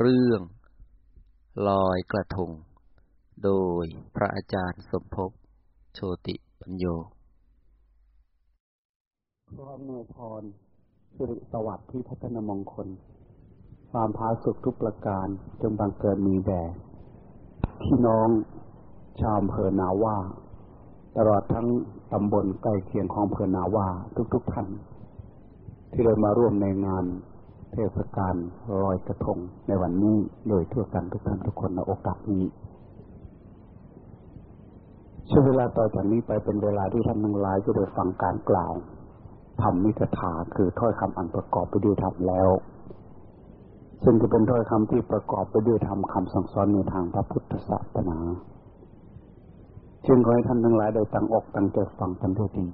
เรื่อง ลอยกระทง โดยพระอาจารย์สมภพโชติปัญโยขออำนวยพรสิริสวัสดิ์ที่พัฒนมงคล ความพาสุขทุกประการจงบังเกิดมีแด่พี่น้องชาวอำเภอนาว่า ตลอดทั้งตำบลใกล้เคียงของอำเภอนาว่าทุกๆท่านที่ได้มาร่วมในงาน เทศกาลลอยกระทงในวันนี้โดยทั่วกันทุกท่านทุกคนในโอกาสนี้ช่วงเวลาต่อจากนี้ไปเป็นเวลาที่ท่านทั้งหลายจะได้ฟังการกล่าวธรรมนิสถาคือถ้อยคำอันประกอบไปด้วยธรรมแล้ว ซึ่งจะเป็นถ้อยคำที่ประกอบไปด้วยธรรมคำสั่งสอนในทางพระพุทธศาสนาจึงขอให้ท่านทั้งหลายได้ตั้งอกตั้งใจฟังกันด้วยดี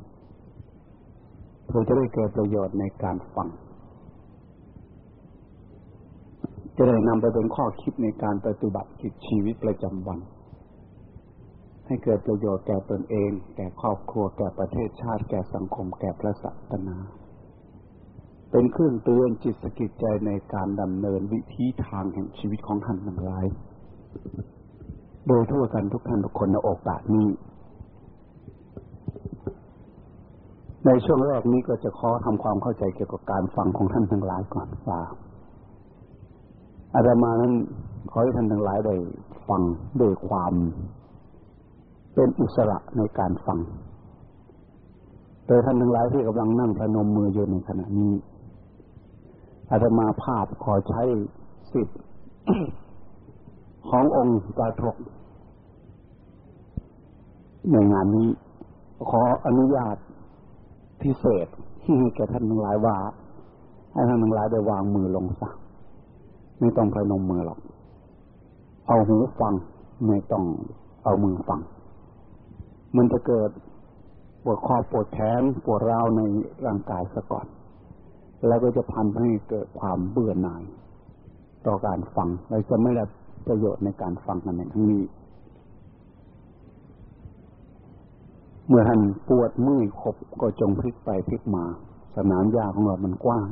เพื่อจะได้เกิดประโยชน์ในการฟัง จะได้นำไปเป็นข้อคิดในการปฏิบัติจิตชีวิตประจำวัน ให้เกิดประโยชน์แก่ตนเอง แก่ครอบครัวแก่ประเทศชาติแก่สังคมแก่พระศาสนา เป็นเครื่องเตือนจิตสกิจใจในการดำเนินวิธีทางแห่งชีวิตของท่านทั้งหลายโดยทั่วกันทุกท่านทุกคนในโอกาสนี้ ในช่วงแรกนี้ก็จะขอทำความเข้าใจเกี่ยวกับการฟังของท่านทั้งหลายก่อนว่า อาตมานั้นขอให้ท่านทั้งหลายได้ฟังด้วยความเป็นอิสระในการฟัง โดยท่านทั้งหลายที่กำลังนั่งพนมมืออยู่ในขณะนี้อาตมาภาพขอใช้สิทธิ์ขององค์ปาทกในงานนี้ ขออนุญาตพิเศษที่ให้แก่ท่านทั้งหลายว่าให้ท่านทั้งหลายได้วางมือลงสัก ไม่ต้องพนมมือหรอก เอาหูฟัง ไม่ต้องเอามือฟัง มันจะเกิดปวดคอปวดแขนปวดร้าวในร่างกายซะก่อน แล้วก็จะพันให้เกิดความเบื่อหน่าย ต่อการฟังเราจะไม่ได้ประโยชน์ในการฟังกันในทั้งนี้ เมื่อท่านปวดมือขบก็จงพลิกไปพลิกมา สนามหญ้าของเรามันกว้าง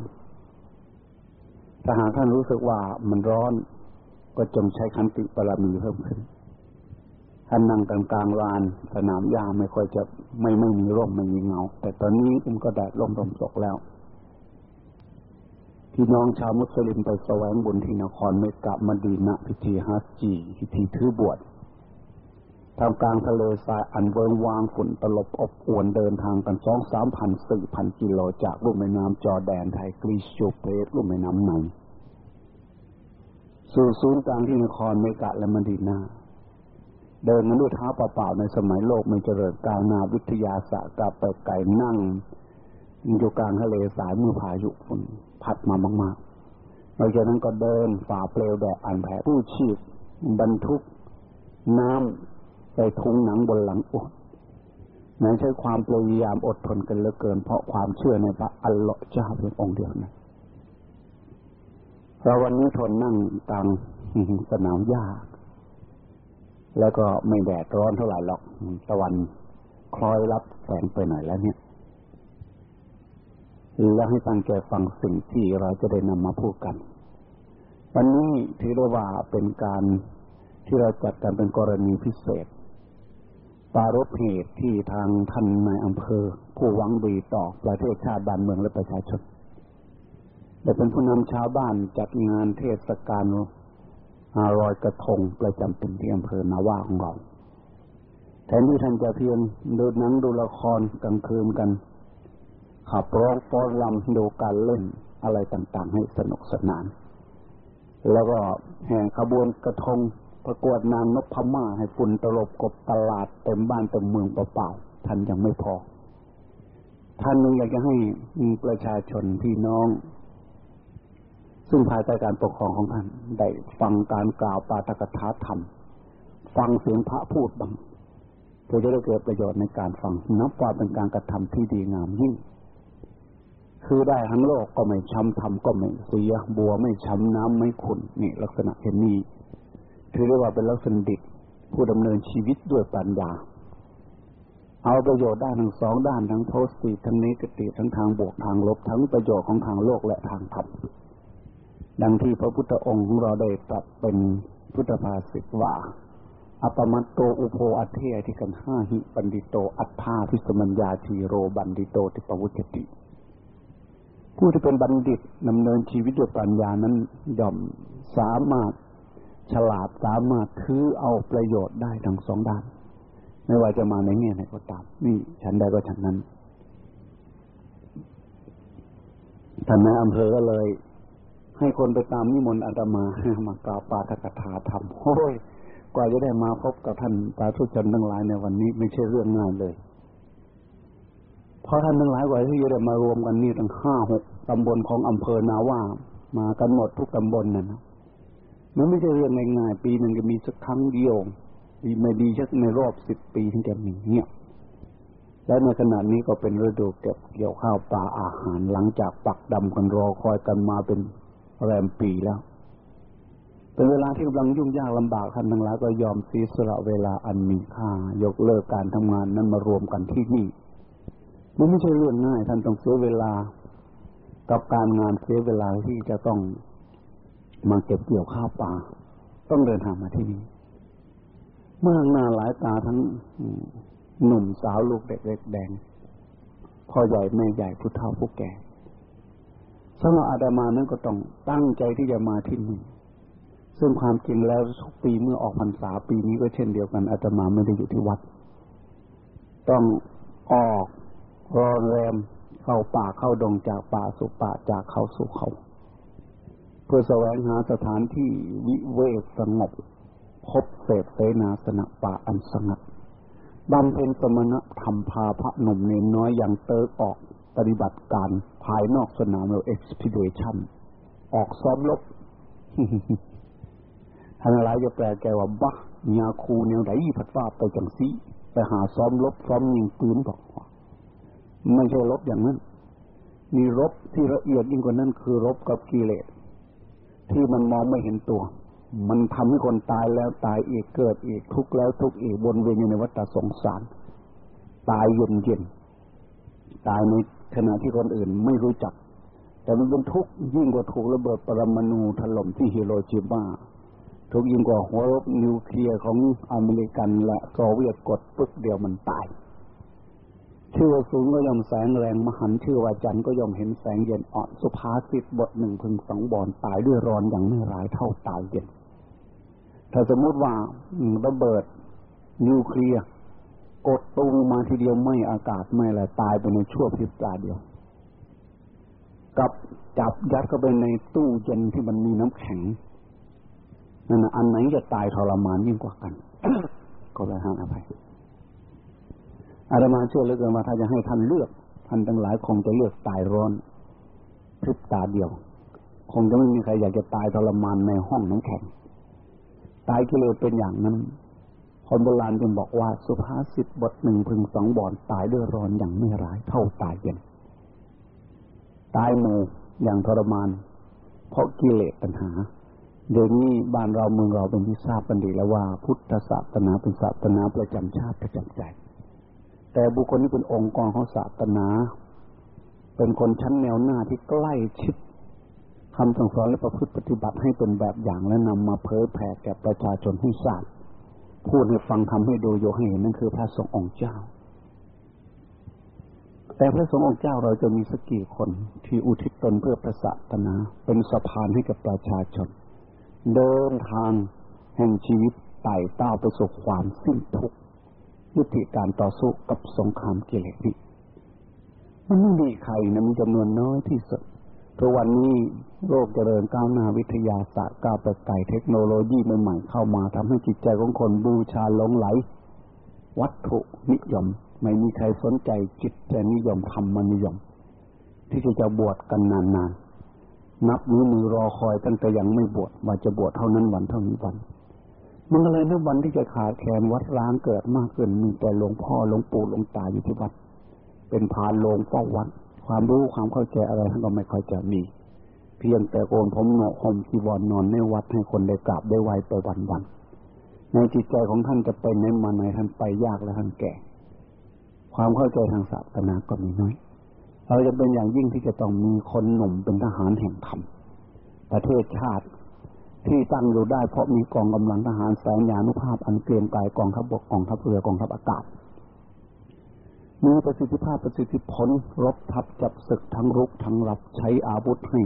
ถ้าหากท่านรู้สึกว่ามันร้อน ก็จงใช้คันติปรามีเพิ่มขึ้นท่านนั่งกลางกลางลาน สนามหญ้าไม่ค่อยจะไม่ไม่มีร่มไม่มีเงา แต่ตอนนี้มันก็แดดร่มลมตกแล้วพี่น้องชาวมุสลิมไปแสวงบุญที่นครเมกะมาดีนะพิธีฮัจจีพิธีถือบวช ทำกลางทะเลทรายอันเวิงวางฝุ่นตลบอบอวนเดินทางกันสองสามพันสี่พันกิโลจากลุ่มแม่น้ำจอแดนไทยกรีชูเปรลุ่มแม่น้ำไหนสู่ศูนย์กลางที่นครเมกะและมดีนาเดินมาด้วยเท้าเปล่าๆในสมัยโลกไม่เจริญกลางนาวิทยาศาสตร์กับไปไก่นั่งอยู่กลางทะเลสายมือพายุฝนพัดมามากๆหลังจากนั้นก็เดินฝ่าเปลวแดดอันแผ่ผู้ชีพบรรทุกน้ำ ใส่ทุงหนังบนหลังอุดนั้นใช้ความพยายามอดทนกันเหลือเกิน เพราะความเชื่อในพระอัลลอฮ์เจ้าเพียงองค์เดียวนะเราวันนี้ทนนั่งกลางสนามหญ้าแล้วก็ไม่แดดร้อนเท่าไหร่หรอกตะวันคล้อยรับแสงไปหน่อยแล้วเนี่ยแล้วให้ตั้งใจฟังสิ่งที่เราจะได้นำมาพูดกัน วันนี้ถือว่าเป็นการที่เราจัดกันเป็นกรณีพิเศษ ปารบเหตุที่ทางท่านนายอำเภอ ผู้หวังดีต่อประเทศชาติบ้านเมืองและประชาชนได้เป็นผู้นำชาวบ้านจัดงานเทศกาลลอยกระทงประจำปีที่อำเภอนาว่าของเราแทนที่ท่านจะเพียงดูหนังดูละครกลางคืนกัน ขับร้องฟ้อนรำดูการเล่นอะไรต่างๆ ให้สนุกสนาน แล้วก็แห่ขบวนกระทง ประกวดนางนกพม่าให้ฝุ่นตลบกบตลาดเต็มบ้านเต็มเมืองเปล่าๆท่านยังไม่พอ ท่านยังอยากจะให้มีประชาชนพี่น้อง ซึ่งภายใต้การปกครองของท่านได้ฟังการกล่าวปาตกถาธรรม ฟังเสียงพระพูดบ้างเพื่อจะได้เกิดประโยชน์ในการฟังนับว่าเป็นการกระทำที่ดีงามยิ่งคือได้ทั้งโลกก็ไม่ช้ำทำก็ไม่เสีย บัวไม่ช้ำน้ำไม่ขุนนี่ลักษณะเช่นนี้ ถือได้ว่าเป็นลักษณะดิบผู้ดำเนินชีวิตด้วยปัญญา เอาประโยชน์ด้านทั้งสองด้านทั้งโทษสีทั้งนี้กติทั้งทางบวกทางลบทั้งประโยชน์ของทางโลกและทางธรรมดังที่พระพุทธองค์ของเราได้ตรัสเป็นพุทธภาษิตว่าอัปปมัตโตอุโภ อัตเถ อธิคคัณหาติปัณฑิโต อัตถาภิสมยา ธีโร ปัณฑิโตติปวุจจติ ผู้ที่เป็นบัณฑิตดำเนินชีวิตด้วยปัญญานั้นย่อมสามารถ ฉลาดสามารถถือเอาประโยชน์ได้ทั้งสองด้าน ไม่ว่าจะมาในแง่ไหนก็ตาม นี่ฉันใดก็ฉันนั้นท่านนายอำเภอก็เลย ให้คนไปตามนิมนต์อาตมามากราบปาทกถาธรรมโอ้ยกว่าจะได้มาพบกับท่านสาธุชนทั้งหลายในวันนี้ไม่ใช่เรื่องง่ายเลยเพราะท่านทั้งหลายกว่าที่จะได้มารวมกันนี่ตั้งห้าหกตำบลของอำเภอนาว่า มากันหมดทุกตำบลนั่นนะ มันไม่ใช่เรื่องง่ายๆปีหนึ่งจะมีสักครั้งเดียวดีไม่ดีชักในรอบสิบปีที่จะมีเนี่ยและในขณะนี้ก็เป็นฤดูเก็บเกี่ยวข้าวปลาอาหารหลังจากปักดำกันรอคอยกันมาเป็นแรมปีแล้ว เป็นเวลาที่กำลังยุ่งยากลำบากท่านทั้งหลายก็ยอมซีสละเวลาอันมีค่า ยกเลิกการทำงานนั้นมารวมกันที่นี่มันไม่ใช่เรื่องง่ายท่านต้องเสียเวลา กับการงานเสียเวลาที่จะต้อง มาเก็บเกี่ยวข้าวปลาต้องเดินทางมาที่นี่เมื่อหน้าหลายตาทั้งหนุ่มสาวลูกเด็กเล็กแดงพ่อใหญ่แม่ใหญ่ผู้เฒ่าผู้แก่สำหรับอาดามานั้นก็ต้องตั้งใจที่จะมาที่นี่ซึ่งความจริงแล้วทุกปีเมื่อออกพรรษาปีนี้ก็เช่นเดียวกันอาตมาไม่ได้อยู่ที่วัด ต้องออกรอนแรมเข้าป่าเข้าดงจากป่าสู่ป่าจากเขาสู่เขา เพื่อแสวงหาสถานที่วิเวกสงบพบเศษเสนาสนะป่าอันสงัดบำเพ็ญสมณธรรมพาพระหนุ่มเนน้อยอย่างเติร์ออกปฏิบัติการภายนอกสนามเราเอ็กซ์พิเดชันออกซ้อมลบท่านอะไรจะแปลแกว่าบ้ายาคูแนวไหนผัดว่าไปจังซีไปหาซ้อมลบซ้อมยิงปืนบอกว่าไม่ใช่รบอย่างนั้น มีรบที่ละเอียดยิ่งกว่านั้นคือรบกับกิเลส ที่มันมองไม่เห็นตัว มันทำให้คนตายแล้วตายอีกเกิดอีกทุกแล้วทุกอีกวนเวียนอยู่ในวัฏสงสาร ตายเย็นเย็นตายในขณะที่คนอื่นไม่รู้จัก แต่มันเป็นทุกข์ยิ่งกว่าถูกระเบิดปรมาณูถล่มที่ฮิโรชิมาทุกยิ่งกว่าหัวรบนิวเคลียร์ของอเมริกันและโซเวียตกดปึ๊กเดียวมันตาย ชื่อว่าสูงก็ย่อมแสงแรงมหันชื่อว่าจันก็ย่อมเห็นแสงเย็นอ่อนสุภาษิตบทหนึ่งพึงสองบอนตายด้วยร้อนอย่างไม่ร้ายเท่าตายเย็น ถ้าสมมติว่าระเบิดนิวเคลียร์กดตูมาทีเดียวไม่อากาศไม่อะไรตายไปในชั่วพริบตาเดียว กับจับยัดเข้าไปในตู้เย็นที่มันมีน้ำแข็งนั่นอันไหนจะตายทรมานยิ่งกว่ากัน ก็เลยห้ามอภัย อาตมาเชื่อเหลือเกินว่าถ้าจะให้ท่านเลือกท่านทั้งหลายคงจะเลือกตายร้อนพริบตาเดียว คงจะไม่มีใครอยากจะตายทรมานในห้องน้ำแข็ง ตายกิเลสเป็นอย่างนั้น คนโบราณจึงบอกว่าสุภาษิตบทหนึ่งพึงสองบอนตายด้วยร้อนอย่างไม่ร้าย เท่าตายเย็น ตายโม่อย่างทรมาน เพราะกิเลสปัญหาเดี๋ยวนี้บ้านเราเมืองเราเป็นที่ทราบกันดีแล้วว่า พุทธศาสนาเป็นศาสนาประจำชาติประจำใจ แต่บุคคลที่เป็นองค์กรของศาสนา เป็นคนชั้นแนวหน้าที่ใกล้ชิดคำสั่งสอนและประพฤติปฏิบัติให้เป็นแบบอย่างและนำมาเผยแผ่แก่ประชาชนให้ทราบพูดให้ฟังทำให้ดูโยให้เห็นนั่นคือพระสงฆ์องค์เจ้า แต่พระสงฆ์องค์เจ้าเราจะมีสักกี่คนที่อุทิศตนเพื่อพระศาสนา เป็นสะพานให้กับประชาชน เดินทางแห่งชีวิตไต่เต้าไปสู่ความสิ้นทุกข์ ยุติการต่อสู้กับสงครามกิเลสนี้มันไม่มีใครนะมีจำนวนน้อยที่สุดทุกวันนี้โลกเจริญก้าวหน้าวิทยาศาสตร์ก้าวไปไกลเทคโนโลยีใหม่ๆเข้ามาทำให้จิตใจของคนบูชาหลงไหล วัตถุนิยม ไม่มีใครสนใจจิตแต่นิยมธรรมนิยม ที่จะบวชกันนานๆนับมือมือรอคอยตั้งแต่ยังไม่บวชว่าจะบวชเท่านั้นวันเท่านี้วัน มันอะไรนับวันที่จะขาดแคลนวัดร้างเกิดมากขึ้นมีแต่หลวงพ่อหลวงปู่หลวงตาอยู่ที่วัด เป็นพานโลงเฝ้าวัด ความรู้ความเข้าใจอะไรท่านก็ไม่ค่อยจะมี เพียงแต่โกนผมหนาะห่มจีวรนอนในวัดให้คนได้กราบได้ไหวไปวันวันในจิตใจของท่านจะไปไหนมาไหนท่านไปยากและท่านแก่ ความเข้าใจทางศาสนาก็มีน้อย เราจะเป็นอย่างยิ่งที่จะต้องมีคนหนุ่มเป็นทหารแห่งธรรมประเทศชาติ ที่ตั้งอยู่ได้เพราะมีกองกำลังทหารแสนยานุภาพอันเกรียงกายกองทัพบกกองทัพเรือกองทัพอากาศมีประสิทธิภาพประสิทธิผลรบทับจับศึกทั้งรุกทั้งรับใช้อาวุธให้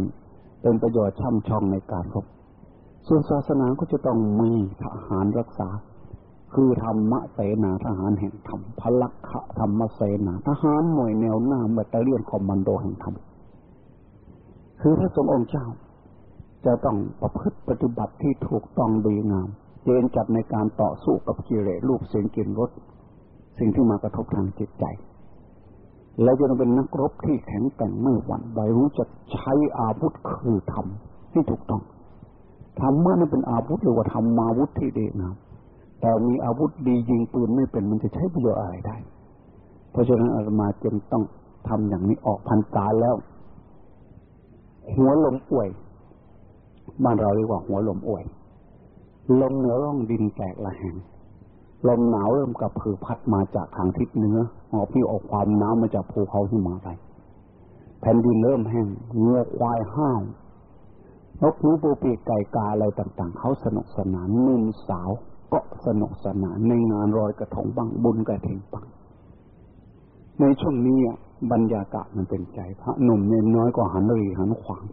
เป็นประโยชน์ช่ำชองในการรบ ส่วนศาสนาก็จะต้องมีทหารรักษา คือธรรมเสนาทหารแห่งธรรมพลักขธรรมเสนาทหารหน่วยแนวหน้าแบตเตอรี่คอมมานโดแห่งธรรมคือพระสงฆ์องค์เจ้า จะต้องประพฤติปฏิบัติที่ถูกต้องดีงามเจนจัดในการต่อสู้กับกิเลสรูปเสียงกลิ่นรสสิ่งที่มากระทบทางจิตใจ และจะต้องเป็นนักรบที่แข็งแกร่งไม่หวั่นไหวรู้จักใช้อาวุธคือธรรมที่ถูกต้องธรรมะนั้นเป็นอาวุธหรือว่าธรรมาวุธที่ดีงามแต่มีอาวุธดียิงปืนไม่เป็นมันจะใช้ประโยชน์อะไรได้ เพราะฉะนั้นอาตมาจึงต้องทำอย่างนี้ออกพันษาแล้ว หัวลมป่วย บ้านเราเรียกว่าหัวลมอ่วยลมเหนือร่องดินแตกละแหงลมหนาวเริ่มกับผือพัดมาจากทางทิศเหนือหอบพี่ออกความหน้ำมาจากภูเขาที่มาไปแผ่นดินเริ่มแห้งเงือควายห้าวนกหนูปูปีกไก่กาอะไรต่าง ๆ เขาสนุกสนานนุ่มสาวก็สนุกสนานในงานรอยกระถงบังบุญกระเทงบังในช่วงนี้บรรยากาศมันเป็นใจพระหนุ่มเน้นน้อยก็หันรีหันขวาง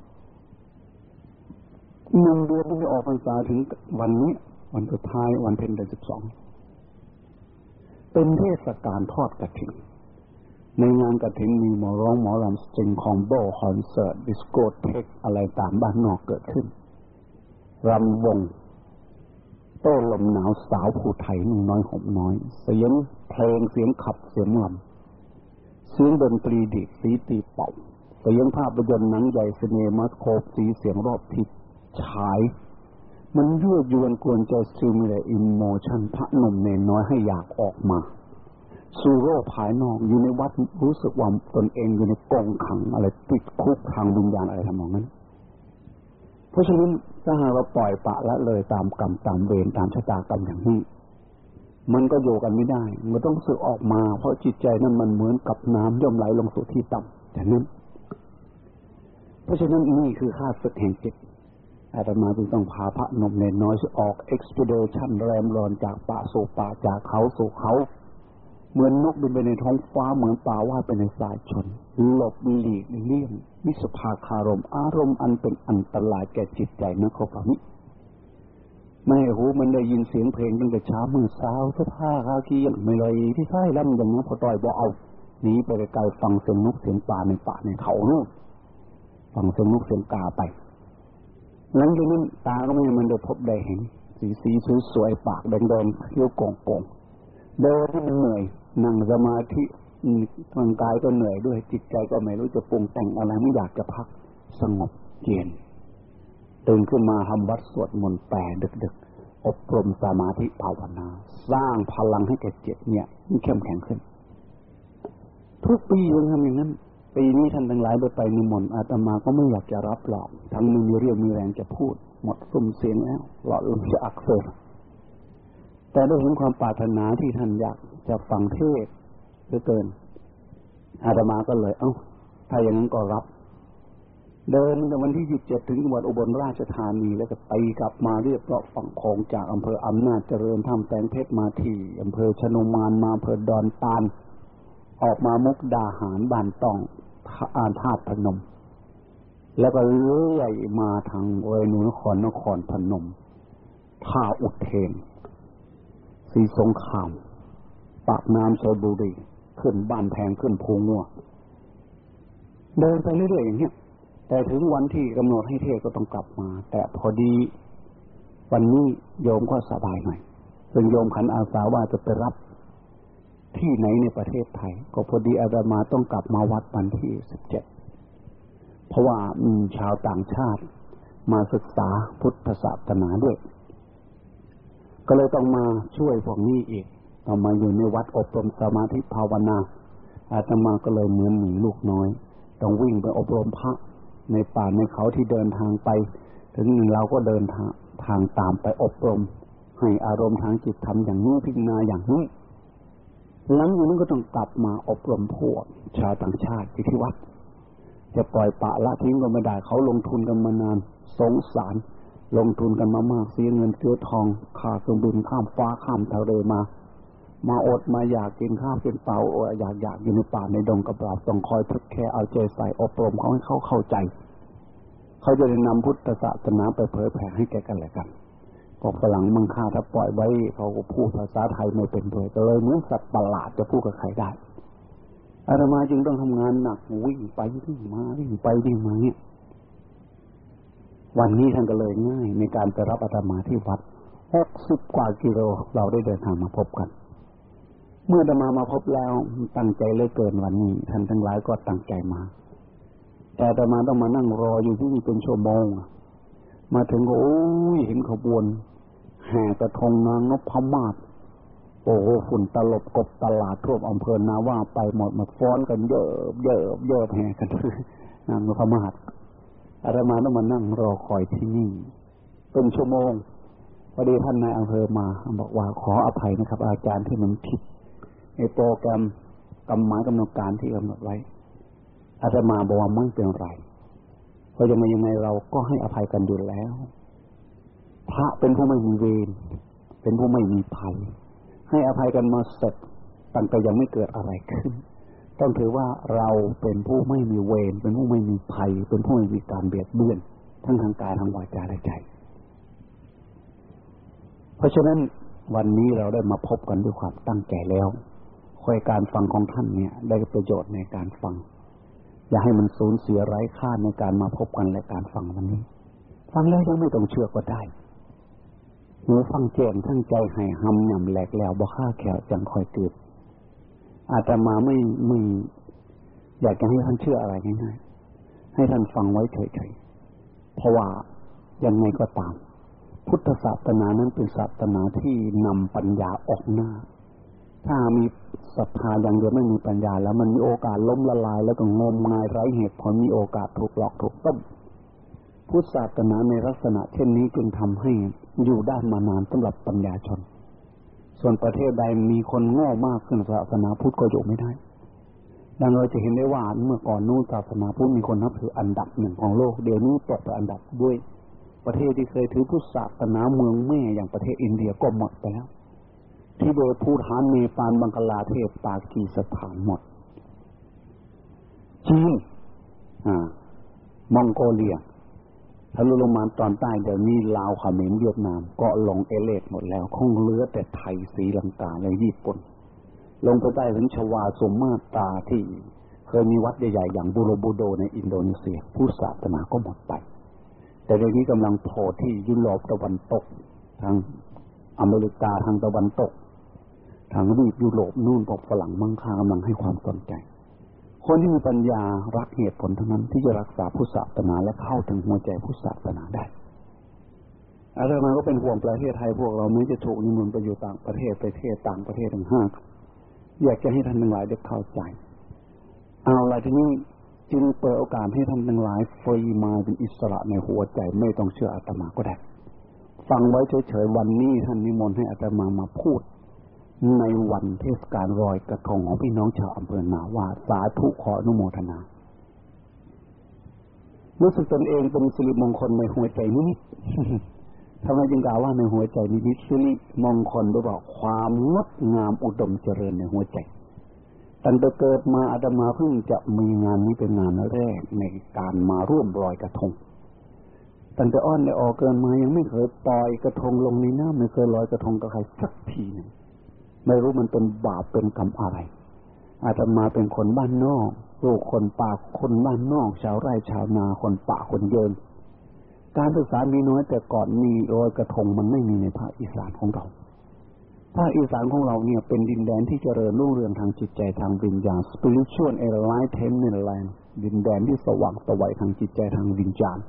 หนึ่งเดือนที่ออกพรรษาถึงวันนี้ วันสุดท้ายวันเพ็ญเดือนสิบสองเป็นเทศกาลทอดกระถิ่นในงานกระถิ่นมีหมอร้องหมอลำสตริงคอมโบคอนเสิร์ตดิสโกเทคอะไรตามบ้านนอกเกิดขึ้นรำวง โต้ลมหนาวสาวผู้ไทยนุ่งน้อยห่มน้อย เสียงเพลงเสียงขับเสียงลำเสียงดนตรีดีดสีตีเป่าเสียงภาพยนตร์หนังใหญ่ CinemaScope สีเสียงรอบทิศ ฉาย มันยั่วยวนกวนใจซิมเลยอิมโมชันพระหนุ่มเนน้อยให้อยากออกมาสู่โลกภายนอกอยู่ในวัดรู้สึกว่าตนเองอยู่ในกองขังอะไรติดคุกทางวิญญาณอะไรทำนองนั้น เพราะฉะนั้นถ้าหากเราปล่อยปะละเลยตามกรรมตามเวรตามชะตากรรมอย่างนี้มันก็อยู่กันไม่ได้ มันต้องสึกออกมา เพราะจิตใจนั้นมันเหมือนกับน้ำย่อมไหลลงสู่ที่ต่ำอย่างนั้น เพราะฉะนั้นนี่คือค่าศึกแห่งจิต อาตมาจึงต้องพาพระนมเนน้อยออกเอ็กซ์เพดชันแรมรอนจากป่าสู่ป่าจากเขาสู่เขา เหมือนนกบินไปในท้องฟ้าเหมือนป่าว่าไปในสายชน หลบหลีกเลี่ยงวิสภาคารม อารมณ์อันเป็นอันตรายแก่จิตใจนะครบนี้ไม่หูมันได้ยินเสียงเพลงตั้งแต่เช้ามือเช้าเสื้อผ้าคาคียังไม่เลยที่ใช่ลำอย่างนี้พอต่อยบ่เอาหนีไปไกลฟังเสียงนกเสียงป่าในป่าในเขานู่นฟังเสียงนกเสียงกาไป หลังจากนั้นตาก็ไม่มันได้พบได้เห็น สีสีสวยๆปากแดงๆเขี้ยวโก่งๆเดินที่มันเหนื่อยนั่งสมาธิร่างกายก็เหนื่อยด้วย จิตใจก็ไม่รู้จะปรุงแต่งอะไรไม่อยากจะพักสงบเย็นตื่นขึ้นมาทำวัดสวดมนต์แปลดึกๆ อบรมสมาธิภาวนา สร้างพลังให้แก่จิตเนี่ยมันเข้มแข็งขึ้น ทุกปียังทำอย่างนั้น ปีนี้ท่านทั้งหลายไปไปนิมนต์อาตมาก็ไม่อยากจะรับหรอก ทั้งมืมีเรียวมีแรงจะพูด หมดสุ่มเสียงแล้วหลอดลมจะอักเสบแต่ด้วยเห็นความปรารถนาที่ท่านอยากจะฟังเทศเหลือเกิน อาตมาก็เลย เอ้า ถ้าอย่างนั้นก็รับ เดินในวันที่ยี่สิบเจ็ดถึงจังหวัดอุบลราชธานีแล้วก็ไปกลับมาเรียบรอบฝั่งคองจากอำเภออำนาจเจริญทำแตงเพชรมาที่อำเภอชนุมานมาอำเภอดอนตาลออกมามุกดาหารบานตอง อานธาตุพนม แล้วก็เลื่อยมาทางเวนุนครนครพนม ท่าอุเทนสีสงคราม ปากน้ำโซบุรี ขึ้นบ้านแพงขึ้นภูงัว เดินไปเรื่อยๆอย่างเงี้ย แต่ถึงวันที่กำหนดให้เทศก็ต้องกลับมา แต่พอดีวันนี้โยมก็สบายหน่อยซึ่งโยมขันอาสาว่าจะไปรับ ที่ไหนในประเทศไทย ก็พอดีอาตมาต้องกลับมาวัดวันที่สิบเจ็ดเพราะว่ามีชาวต่างชาติ มาศึกษาพุทธศาสนาด้วย ก็เลยต้องมาช่วยพวกนี้อีกต้องมาอยู่ในวัดอบรมสมาธิภาวนา อาตมาก็เลยเหมือนหมีลูกน้อย ต้องวิ่งไปอบรมพระ ในป่าในเขาที่เดินทางไป ถึงเราก็เดินทางทางตามไปอบรม ให้อารมณ์ทางจิตทำอย่างนี้พิจารณาอย่างนี้ หลังจากนั้นก็ต้องกลับมาอบรมพวก ชาวต่างชาติที่วัดจะปล่อยปะละทิ้งก็ไม่ได้เขาลงทุนกันมานาน สงสาร ลงทุนกันมามากเสียเงินเสียทองค่าเครื่องบินข้ามฟ้าข้ามทะเลมา มาอดมาอยากกินข้าวกินเปล่าอยากอยากอยู่ในป่าในดงกระปราบต้องคอยทึกแค่เอาใจใส่อบรมเขาให้เขาเข้าใจ เขาจะได้นำพุทธศาสนาไปเผยแผ่ให้แก่กันและกัน พอฝรั่งมังค่าถ้าปล่อยไว้เขาก็พูดภาษาไทยไม่เป็นด้วยก็เลยเหมือนสัตว์ประหลาดจะพูดกับใครได้อาตมาจึงต้องทำงานหนักวิ่งไปวิ่งมาวิ่งไปวิ่งมาเนี่ยวันนี้ท่านก็เลยง่ายในการไปรับอาตมาที่วัดหกสิบกว่ากิโลเราได้เดินทางมาพบกัน เมื่ออาตมามาพบแล้วตั้งใจเลยเกินวันนี้ท่านทั้งหลายก็ตั้งใจมา แต่อาตมาต้องมานั่งรออยู่ที่นี่เป็นชั่วโมงมาถึงโอ้ยเห็นขบวน แห่กระทงนางนพมาศโอ้โหฝุ่นตลบกบตลาดทั่วอำเภอนาว่าไปหมดมาฟ้อนกันเยอะเยอะเยอะแห่กันนางนพมาศอาตมาต้องมานั่งรอคอยที่นี่ เป็นชั่วโมงพอดีท่านนายอำเภอมาบอกว่าขออภัยนะครับ อาจารย์ที่มันผิดในโปรแกรมกำหมายกำหนดการที่กำหนดไว้อาตมาบอกว่าไม่เป็นไรเพราะยังไงยังไงเราก็ให้อภัยกันอยู่แล้ว พระเป็นผู้ไม่มีเวรเป็นผู้ไม่มีภัย ให้อภัยกันมาเสร็จตั้งแต่ยังไม่เกิดอะไรขึ้น ต้องถือว่าเราเป็นผู้ไม่มีเวรเป็นผู้ไม่มีภัย เป็นผู้ไม่มีการเบียดเบียน ทั้งทางกายทางวาจาและใจ เพราะฉะนั้นวันนี้เราได้มาพบกันด้วยความตั้งใจแล้วคอยการฟังของท่านเนี่ย ได้ประโยชน์ในการฟัง อย่าให้มันสูญเสียไร้ค่าในการมาพบกันและการฟังวันนี้ ฟังแล้วยังไม่ต้องเชื่อก็ได้ หูฟังแจ้งทั้งใจให้หำหยำแหลกแล้วบ่ค่าแขวจังคอยตืดอาตมาไม่ไม่อยากจะให้ท่านเชื่ออะไรง่ายๆให้ท่านฟังไว้เฉยๆเพราะว่ายังไงก็ตาม พุทธศาสนานั้นเป็นศาสนาที่นำปัญญาออกหน้า ถ้ามีศรัทธาอย่างเดียวไม่มีปัญญา แล้วมันมีโอกาสล้มละลาย แล้วก็งมงายไร้เหตุผลมีโอกาสถูกหลอกถูกต้มพุทธศาสนาในลักษณะเช่นนี้จึงทำให้ อยู่ได้มานานสำหรับปัญญาชน ส่วนประเทศใดมีคนโง่มากขึ้นศาสนาพุทธก็อยู่ไม่ได้ ดังเราจะเห็นได้ว่าเมื่อก่อนนู้นศาสนาพุทธมีคนนับถืออันดับหนึ่งของโลก เดี๋ยวนี้ตกไปอันดับด้วย ประเทศที่เคยถือพุทธศาสนาเมืองแม่อย่างประเทศอินเดียก็หมดไปแล้ว ที่โดยพูดฐานเนปาลบังกลาเทศปากีสถานหมดจีนอ่ามองโกเลีย ทะลุลงมาตอนใต้เดี๋ยวนี้ลาวเขมรเวียดนามก็ลงเอเลกหมดแล้วคงเหลือแต่ไทยสีลังกาและญี่ปุ่น ลงไปใต้ถึงชวาสมมาตาที่เคยมีวัดใหญ่ๆอย่างบูโรบูโดในอินโดนีเซียผู้ศาสนาก็หมดไป แต่เดี๋ยวนี้กำลังโผล่ที่ยุโรปตะวันตก ทางอเมริกาทางตะวันตก ทางวีปยุโรปนู่นพวกฝรั่งมังคากำลังให้ความสนใจ คนที่มีปัญญารักเหตุผลทั้งนั้นที่จะรักษาพุทธศาสนาและเข้าถึงหัวใจพุทธศาสนาได้อาตมาก็เป็นห่วงประเทศไทยพวกเราไม่จะถูกนิมนต์ไปอยู่ต่างประเทศไปเทศต่างประเทศทั้งห้าอยากจะให้ท่านทั้งหลายได้เข้าใจ เอาละทีนี้จึงเปิดโอกาสให้ท่านทั้งหลายฟรีมาเป็นอิสระในหัวใจไม่ต้องเชื่ออาตมาก็ได้ ฟังไว้เฉยๆวันนี้ท่านนิมนต์ให้อาตมามาพูด ในวันเทศกาลรอยกระทงของพี่น้องชาวอำเภอนาว่าสาธุขออนุโมทนารู้สึกตนเองเป็นสิริมงคลในหัวใจนิดทำไมจึงกล่าวว่าในหัวใจนิดสิริมงคลด้วยบอกความงดงามอุดมเจริญในหัวใจตั้งแต่เกิดมาอาตมาเพิ่งจะมีงานนี้เป็นงานแรกในการมาร่วมรอยกระทงตั้งแต่อ้อนได้ออกเกินมายังไม่เคยปล่อยกระทงลงในน้ำไม่เคยลอยกระทงกับใครสักทีหนึ่ง ไม่รู้มันเป็นบาปเป็นกรรมอะไร อาตมาเป็นคนบ้านนอก ลูกคนป่าคนบ้านนอก ชาวไร่ชาวนาคนป่าคนเยินการศึกษามีน้อยแต่ก่อนมีโรยกระทงมันไม่มีในภาคอีสานของเราภาคอีสานของเราเนี่ยเป็นดินแดนที่เจริญรุ่งเรืองทางจิตใจทางวิญญาณ spiritual enlightenment land ดินแดนที่สว่างสวัยทางจิตใจทางวิญญาณ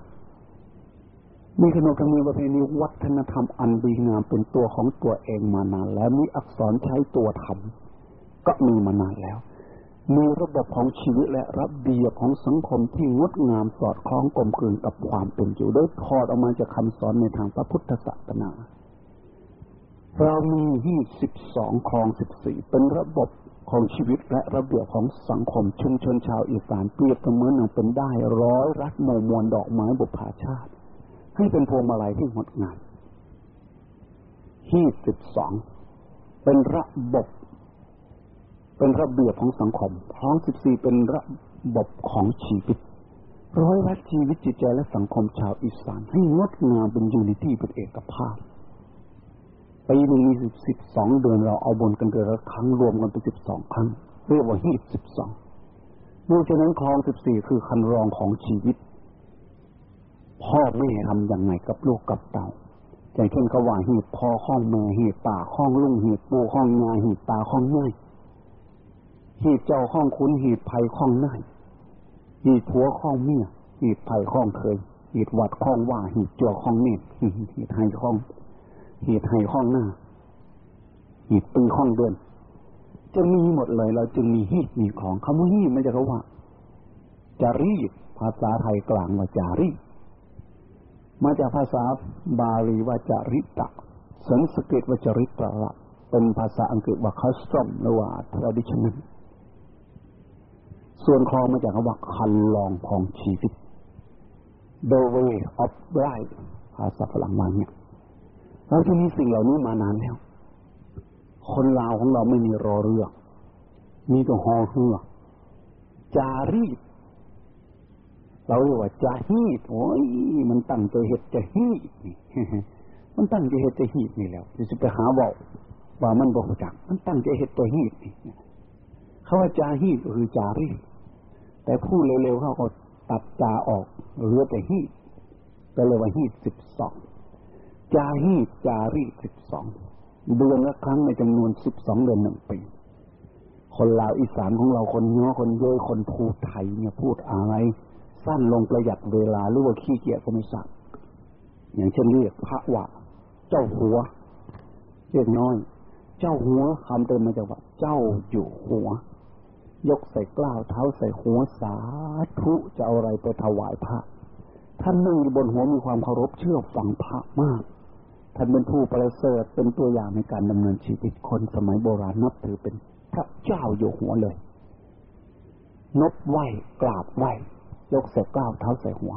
มีขนบธรรมเนียมประเพณีวัฒนธรรมอันดีงามเป็นตัวของตัวเองมานาน แล้วมีอักษรใช้ตัวธรรมก็มีมานานแล้ว มีระบบของชีวิตและระเบียบของสังคมที่งดงามสอดคล้องกลมกลืนกับความเป็นอยู่โดยถอดออกมาจากคำสอนในทางพระพุทธศาสนาเรามีฮีตสิบสองคองสิบสี่เป็นระบบของชีวิตและระเบียบของสังคมชุมชนชาวอีสานเปรียบเสมือนหนึ่งเป็นด้ายร้อยรัดมวลดอกไม้บุปผาชาติ ให้เป็นพวงมาลัยที่งดงามฮีตสิบสองเป็นระบบ เป็นระเบียบของสังคมคองสิบสี่เป็นระบบของชีวิต ร้อยรัดชีวิตจิตใจและสังคมชาวอีสานให้งดงามเป็น unity เป็นเอกภาพปีหนึ่งมีสิบสิบสองเดือนเราเอาบนกันเดือนละครั้งรวมกันเป็นสิบสองครั้ง เรียกว่าฮีบสิบสองนอกจากนั้นคลองสิบสี่คือคันรองของชีวิต พ่อแม่ทำยังไงกับลูกกับเต่าอย่างเช่นเขาว่าหีบพ่อห้องแม่หีบป่าห้องลุงหีบปูห้องงาหีบตาห้องง่ายหีบเจ้าห้องคุ้นหีบไผ่ห้องง่ายหีบผัวห้องเมียหีบไผ่ห้องเคยหีบวัดห้องว่าหีบเจ้าห้องเน็ตหีบไห้ห้องหีบไห้ห้องหน้าหีบปีห้องเดือนจะมีหมดเลยเราจึงมีหีบมีของคำว่าหีบไม่ใช่เขาว่าจารีภาษาไทยกลางว่าจารี มาจากภาษาบาลีว่าจาริตะสันสกฤตว่าจริตระเป็นภาษาอังกฤษว่า custom หรือว่า traditional ส่วนคลองมาจากคำว่าคันลองของชีวิต the way of life ภาษาฝรั่งว่าเนี่ยแล้วที่นี้สิ่งเหล่านี้มานานแล้ว คนลาวของเราไม่มีรอเรือ มีแต่หอเรือ จารีต เราเรียกว่าจะฮีดโอ้ยมันตั้งใจเหตุจะฮีดนี่มันตั้งใจเหตุจะฮีดนี่แล้วจะไปหาบอกว่ามันบอกจัก มันตั้งใจเหตุจะฮีดนี่เขาว่าจาฮีดก็คือจารีแต่พูดเร็วๆเขาก็ตัดจาออกเหลือแต่ฮีดก็เลยว่าฮีดสิบสองจาฮีดจารีสิบสองเดือนละครั้งในจำนวนสิบสองเดือนหนึ่งปีคนลาวอีสานของเราคนย้อคนเย้ยคนพูไทยเนี่ยพูดอะไร สั้นลงประหยัดเวลาหรือว่าขี้เกียจก็ไม่สักอย่างเช่นเรียกพระว่าเจ้าหัว เรียกน้อย เจ้าหัวคำเติมมาจากว่า เจ้าอยู่หัว ยกใส่กล้าวเท้าใส่หัวสาธุจะเอาอะไรไปถวายพระ ท่านนั่งอยู่บนหัวมีความเคารพเชื่อฟังพระมาก ท่านเป็นผู้ประเสริฐเป็นตัวอย่างในการดำเนินชีวิตคนสมัยโบราณนับถือเป็นพระเจ้าอยู่หัวเลย นบไหวกราบไหว ยกใส่ก้าวเท้าใส่หัว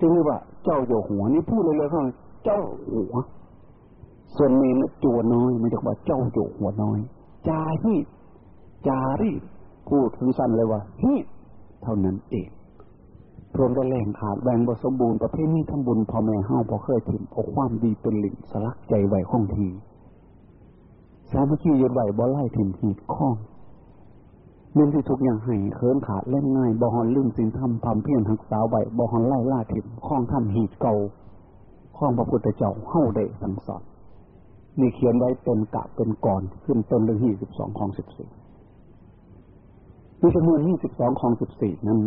จึงเรียกว่าเจ้าอยู่หัวนี่พูดเลยเลยเขาเจ้าหัว ส่วนเมนจัวน้อยไม่ได้ว่าเจ้าอยู่หัวน้อย จาฮีจารีพูดสั้นเลยว่าฮีเท่านั้นเองรวมได้แรงขาดแรงบสมบูรณ์ประเภทนี้ทำบุญพอแม่ห้าพอเคยถิ่มเอาความดีเป็นหลิงสลักใจไหวข้องทีสามัคคียึดไหวบ่ไล่ถิ่มหีดข้อง เงินที่ทุกอย่างให้เคินขาดเล่นง่ายบอฮอนลืมสินทำความเพียรหักสาวใบบอฮอนไล่ล่าถิ่นข้องทำหีดเก่าข้องพระพุทธเจ้าเข้าเดสั่งสอนมีเขียนไว้เป็นกะเป็นก่อนขึ้นต้นเรื่องที่สิบสองของสิบสี่มีจำนวนที่สิบสองของสิบสี่นั้น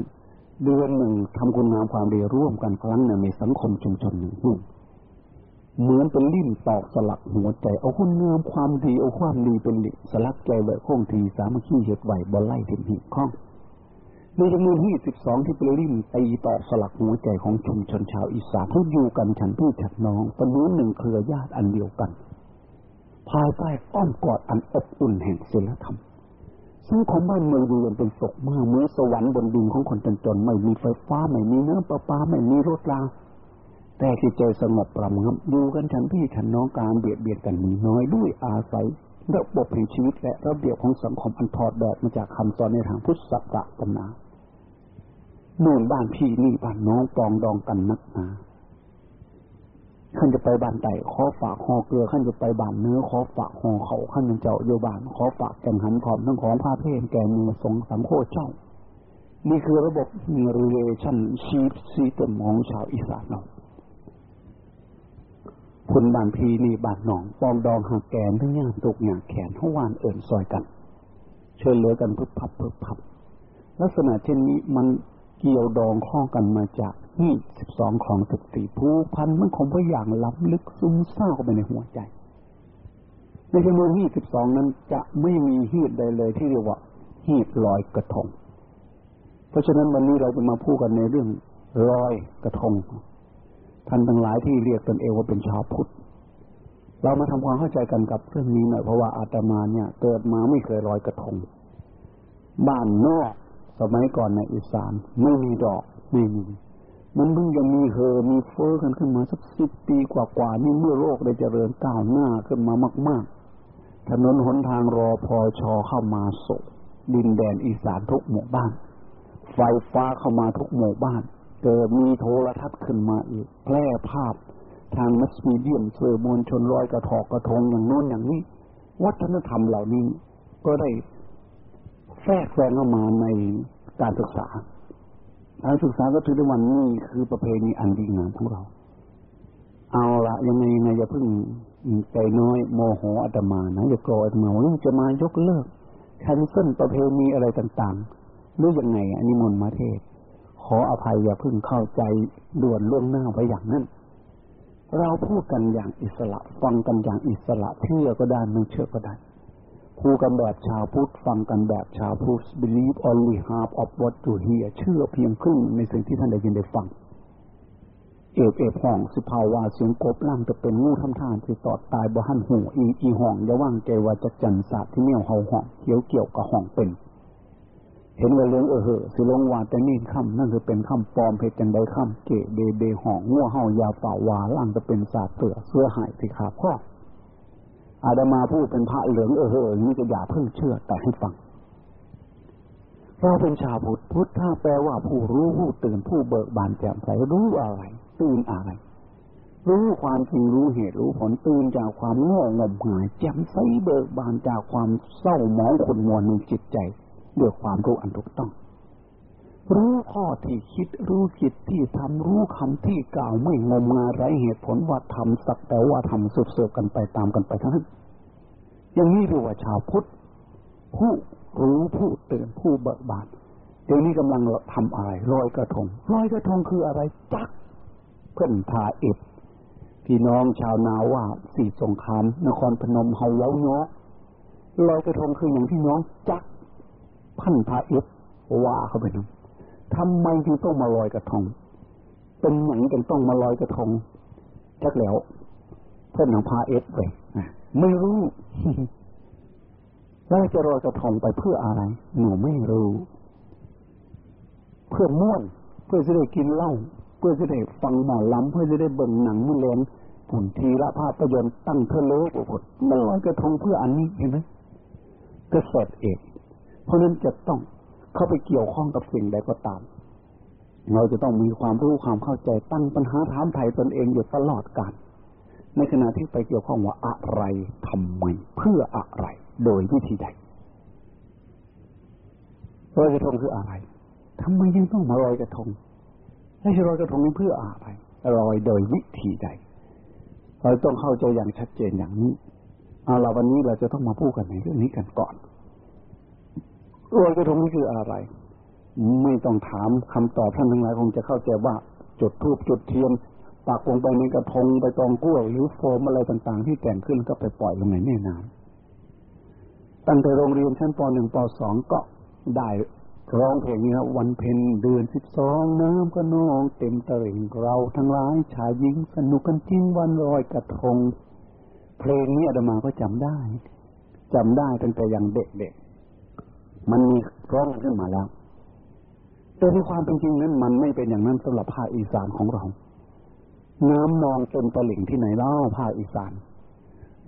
เดือนหนึ่งทำคุณงามความดีร่วมกันครั้งหนึ่งในสังคมชุมชนหนึ่ง เหมือนเป็นลิ่มตอกสลักหัวใจ เอาคุณงามความดีเอาความดีเป็นลิ่มสลักใจไว้คงทีสามัคคีเหตุไหวบอลไล่ถึงหีบข้องในจำนวนที่สิบสองที่เป็นลิ่มตีตอกสลักหัวใจของชุมชนชาวอีสานที่อยู่กันฉันพี่ฉันน้องเป็นนื้อหนึ่งเครือญาติอันเดียวกัน ภายใต้อ้อมกอดอันอบอุ่นแห่งศีลธรรมซึ่งของบ้านเมืองอยู่กันเป็นศกมากเมื่อสวรรค์บนดินของคนจนๆไม่มีไฟฟ้าไม่มีน้ำประปาไม่มีรถราง แต่ที่ใจสงบประมับอยู่กันฉันพี่ฉันน้องการเบียดเบียนกันมีน้อยด้วยอาศัยระบบแห่งชีวิตและระเบียบของสังคมอันถอดแบบมาจากคำสอนในทางพุทธศาสนานู่นบ้านพี่นี่บ้านน้องปองดองกันนักหนาขั้นจะไปบ้านไต่ขอฝากหอเกลือขั้นจะไปบ้านเนื้อขอฝากหอเขาขั้นจะเจ้าโยบานขอฝากแก่งหันพร้อมทั้งของผ้าเพศแก่มือสงสามโคเจ้า นี่คือระบบมีเรเลชั่นชีพซีเต็มของชาวอีสานเรา คุณบานพีนี่บานหนองปองดองหักแกนทั้งยางตกอย่างแขนเทวานเอิ่นซอยกัน เช่วยเหลือกันพึบพับพึบพับ ลักษณะเช่นนี้มันเกี่ยวดองข้องกันมาจากนี่สิบสองของสิบสี่ผู้พันมันคงว่าอย่างล้ำลึกซุ้มเศร้าเข้าไปในหัวใจ ในจำนวนที่สิบสองนั้นจะไม่มีหีดใดเลยที่เรียกว่าหีดลอยกระทง เพราะฉะนั้นวันนี้เราจะมาพูดกันในเรื่องลอยกระทง ท่านทั้งหลายที่เรียกตนเองว่าเป็นชาวพุทธ เรามาทำความเข้าใจกันกับเรื่องนี้หน่อยเพราะว่าอาตมาเนี่ย เกิดมาไม่เคยลอยกระทง บ้านนอกสมัยก่อนในอีสานไม่มีดอกไม่มีมันเพิ่งจะมีเฮอมีเฟอ้อกันขึ้นมาสักสิบปีกว่าๆนี่เมื่อโลกได้เจริญก้าวหน้าขึ้นมามาก ๆ ถนนหนทางรอพอชอเข้ามาส่งดินแดนอีสานทุกหมู่บ้าน ไฟฟ้าเข้ามาทุกหมู่บ้าน เกิดมีโทรทัศน์ขึ้นมาอีกแพร่ภาพทางมัสมีเดียมเสื่อมวลชนลอยกระถอกกระทงอย่างโน้นอย่างนี้ วัฒนธรรมเหล่านี้ ก็ได้แทรกแซงเข้ามาในการศึกษา การศึกษาก็ถือได้วันนี้คือประเพณีอันดีงามของเรา เอาละยังไงยังไงอย่าเพิ่งใจน้อยโมโหอาตมานะอย่าโกรธอาตมาว่าจะมายกเลิกแคนเซิลประเพณีอะไรต่างๆหรือยังไงอันนี้มนมาเทศ ขออภัยอย่าเพิ่งเข้าใจด่วนล่วงหน้าไปอย่างนั้น เราพูดกันอย่างอิสระฟังกันอย่างอิสระเชื่อก็ได้ไม่เชื่อก็ได้พูดกันแบบชาวพุทธฟังกันแบบชาวพุทธ believe only half of what you hear เชื่อเพียงครึ่งในสิ่งที่ท่านได้ยินได้ฟัง เอฟเอฟห้องสิภาวาเสียงกบล่างจะเป็นงูทำทานที่ตอดตายบ่หันหูอีอีห้องอย่าว่างใจว่าจะจันสาที่เมี่ยวเฮาห้องเขียวเกี่ยวกับห้องเป็น เห็นว่าเรื่องเออเหอสิลงวาแต่นี่ค่ำนั่นคือเป็นค่ำปลอมเพจจังใดค่ำเกเบเบห้องงัวเฮายาฝ่าวาล่างจะเป็นศาสตร์เสือเสื้อหายที่ขาพ่ออาดามาพูดเป็นพระเหลืองเออเออนี่จะอย่าเพิ่งเชื่อแต่ให้ฟังเราเป็นชาวพุทธพุทธถ้าแปลว่าผู้รู้ผู้ตื่นผู้เบิกบานแจ่มใสรู้อะไร ตื่นอะไร รู้ความจริงรู้เหตุรู้ผลตื่นจากความง่งมงายแจ่มใสเบิกบานจากความเศร้าหมองขุ่นมัวในจิตใจ ด้วยความรู้อันถูกต้อง รู้ข้อที่คิดรู้จิตที่ทำรู้คำที่กล่าวไม่งมงายไรเหตุผลว่าทำสักแต่ว่าทำสืบๆกันไปตามกันไปทั้งนั้นอย่างนี้เรียกว่าชาวพุทธผู้รู้ผู้ตื่นผู้เบิกบานเดี๋ยวนี้กำลังทำอะไรลอยกระทงลอยกระทงคืออะไรจักเพื่อนทาเอ็ดพี่น้องชาวนาว่าสี่สงครามนครพนมเฮาเล้าเนาะลอยกระทงคืออย่างพี่น้องจัก พันทาเอ็ดว่าเข้าไปน้ทำไมจึงต้องมาลอยกระทงเป็นหยังจึงต้องมาลอยกระทงจักแล้วเพื่อนของพาเอสไปไม่รู้เราจะลอยกระทงไปเพื่ออะไร หนูไม่รู้ เพื่อม่วน เพื่อจะได้กินเหล้าเพื่อจะได้ฟังหมอลำเพื่อจะได้เบิ่งหนังมือเลนผุนทีละภาพยนตร์ตั้งเทเลกหมดมันลอยกระทงเพื่ออันนี้เห็นไหมกระเสดเอก เพราะนั้นจะต้องเข้าไปเกี่ยวข้องกับสิ่งใดก็ตาม เราจะต้องมีความรู้ความเข้าใจตั้งปัญหาถามไถ่ตนเองอยู่ตลอดกาลในขณะที่ไปเกี่ยวข้องว่าอะไรทำไมเพื่ออะไร โดยวิธีใดลอยกระทงคืออะไรทำไมยังต้องมาลอยกระทงให้ลอยกระทงนี้เพื่ออะไรลอยโดยวิธีใด เราต้องเข้าใจอย่างชัดเจนอย่างนี้เอาละวันนี้เราจะต้องมาพูดกันในเรื่องนี้กันก่อน ลอยกระทงนี่คืออะไร ไม่ต้องถามคำตอบท่านทั้งหลายคงจะเข้าใจว่า จุดทูบจุดเทียนปักลงไปในกระทงไปตองกล้วยหรือโฟมอะไรต่างๆ ที่แต่งขึ้นก็ไปปล่อยลงในแม่น้ำตั้งแต่โรงเรียนชั้นป .1 ป .2 ก็ได้ร้องเพลงนี้วันเพ็ญเดือนสิบสองน้ำก็นองเต็มตลิ่งเราทั้งหลายชายหญิงสนุกกันจริงวันลอยกระทง เพลงนี้อาตมาก็จำได้จำได้ตั้งแต่ยังเด็กๆ มันมีร้องขึ้นมาแล้ว แต่ในความเป็นจริงนั้น มันไม่เป็นอย่างนั้นสำหรับภาคอีสานของเรา น้ำนองจนตลิ่งที่ไหนเล่าภาคอีสาน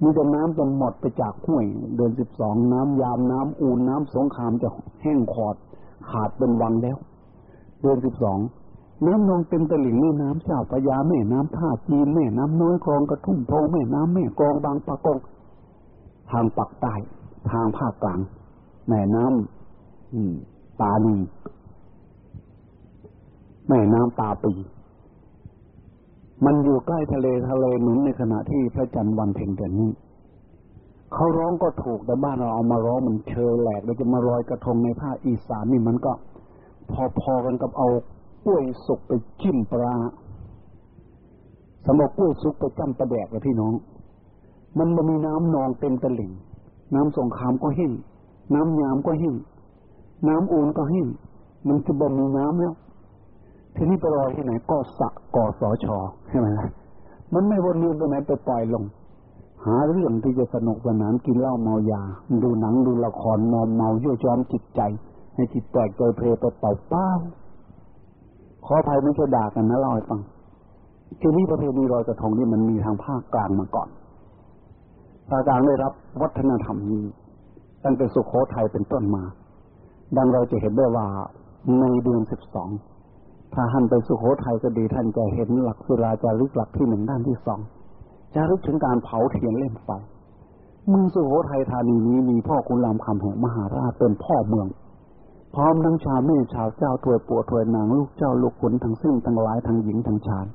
มีแต่น้ำจนหมดไปจากห้วย เดือนสิบสองน้ำยามน้ำอูนน้ำสงครามจะแห้งขอด ขาดเป็นวังแล้ว เดือนสิบสองน้ำนองเต็มตลิ่งแม่น้ำเจ้าพยาแม่น้ำท่าจีนแม่น้ำน้อยคลองกระทุ่มโพแม่น้ำแม่กองบางปะกงทางปักใต้ทางภาคกลาง แม่น้ำตานีแม่น้ำตาปีมันอยู่ใกล้ทะเลทะเลหนุนในขณะที่พระจันทร์วันเพ็ญเดือนนี้เขาร้องก็ถูกแต่บ้านเราเอามาร้องมันเชยแหลกเราจะมาลอยกระทงในภาคอีสานนี่มันก็ พอๆกันกับเอากล้วยสุกไปจิ้มปลาสำหรับกล้วยสุกไปจ้ำประแดกเลยพี่น้อง มันมันมีน้ำนองเต็มตลิ่ง น้ำสงครามก็แห้ง น้ำยามก็แห้งน้ำอูนก็แห้งมันจะบ่มีน้ำแล้วทีนี้ไปลอยที่ไหนก็สะกอสอชอใช่ไหมล่ะมันไม่วนเวียนไปไหนไปปล่อยลง หาเรื่องที่จะสนุกสนานกินเหล้าเมายา ดูหนังดูละครมอมเมาเยื่อย้อมจิตใจ ให้จิตแตกใจเพลไปเป่าเป้าขออภัยไม่ใช่ด่ากันนะเล่าให้ฟังทีนี้ประเพณีลอยกระทงนี่มันมีทางภาคกลางมาก่อนภาคกลางได้รับวัฒนธรรมนี้ ตั้งแต่สุโขทัยเป็นต้นมา ดังเราจะเห็นได้ว่าในเดือนสิบสองถ้าท่านไปสุโขทัยก็ดีท่านจะเห็นหลักศิลาจารึกหลักที่หนึ่งด้านที่สองจารึกถึงการเผาเทียนเล่นไฟเมืองสุโขทัยธานีนี้มีพ่อคุณรามคำแห่งมหาราชเป็นพ่อเมือง พร้อมทั้งชาวแม่ชาวเจ้าถวยปัวถวยนางลูกเจ้าลูกขุนทั้งสิ้นทั้งหลายทั้งหญิงทั้งชาย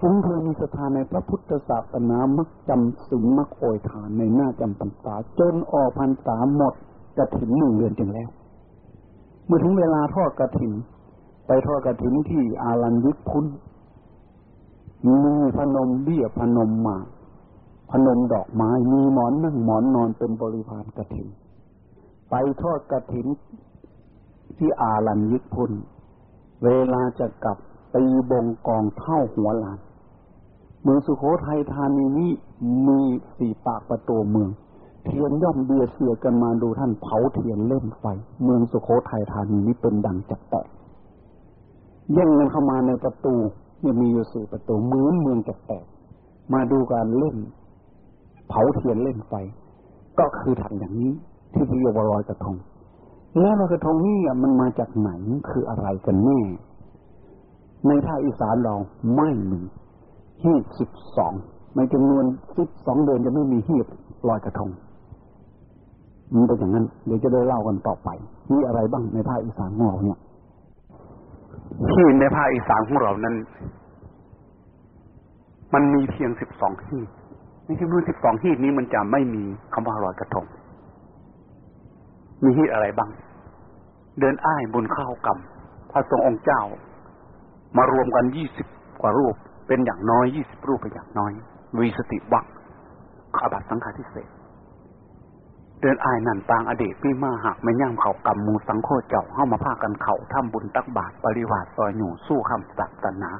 ฟุ้งเธอมีศรัทธาในพระพุทธศาสนามักจำสิงมักโอยฐานในหน้าจำพรรษาจนออกพรรษาหมดกระถิ่นหนึ่งเดือนจึงแล้ว เมื่อถึงเวลาทอดกระถิ่น ไปทอดกระถิ่นที่อารัญยิกพุนมีพนมเบี้ยพนมมา พนมดอกไม้มีหมอนนั่งหมอนนอนเป็นบริพารกระถิ่น ไปทอดกระถิ่นที่อารัญยิกพุนเวลาจะกลับตีบงกองเท่าหัวลาน เมืองสุโขทัยธานีนี้มีสี่ปากประตูเมือง เทียนย่อมเบียเสือกันมาดูท่านเผาเทียนเล่นไฟ เมืองสุโขทัยธานีนี้เป็นดังจักแตกแย่งกันเข้ามาในประตูยังมีอยู่สี่ประตูเหมือนเมืองจักแตกมาดูการเล่น เผาเทียนเล่นไฟ ก็คือทำอย่างนี้ ที่เรียกว่าลอยกระทง แล้วลอยกระทงนี่มันมาจากไหนคืออะไรกันแน่ในภาคอีสานเราไม่มี ฮีบสิบสองในจำนวนสิบสองเดือนจะไม่มีฮีบลอยกระทงมันเป็นอย่างนั้น เดี๋ยวจะได้เล่ากันต่อไป มีอะไรบ้างในภาคอีสานของเราเนี่ยที่ในภาคอีสานของเรานั้น มันมีเพียงสิบสองฮีบในจำนวนสิบสองฮีบนี้มันจะไม่มีคำว่าลอยกระทง มีฮีบอะไรบ้าง เดินอ้ายบนข้าวกรรมพระทรงองค์เจ้ามารวมกันยี่สิบกว่ารูป เป็นอย่างน้อยยี่สิบรูปเป็นอย่างน้อยวีสติวักขบัตสังฆาทิเศษเดินอายนันปางอดีตพี่มาหักไม่ย่างเขากำมูสังโคเจ้าเข้ามาพากันเขาทำบุญตักบาตรปริวาสซอยหนูสู้คำศาสนา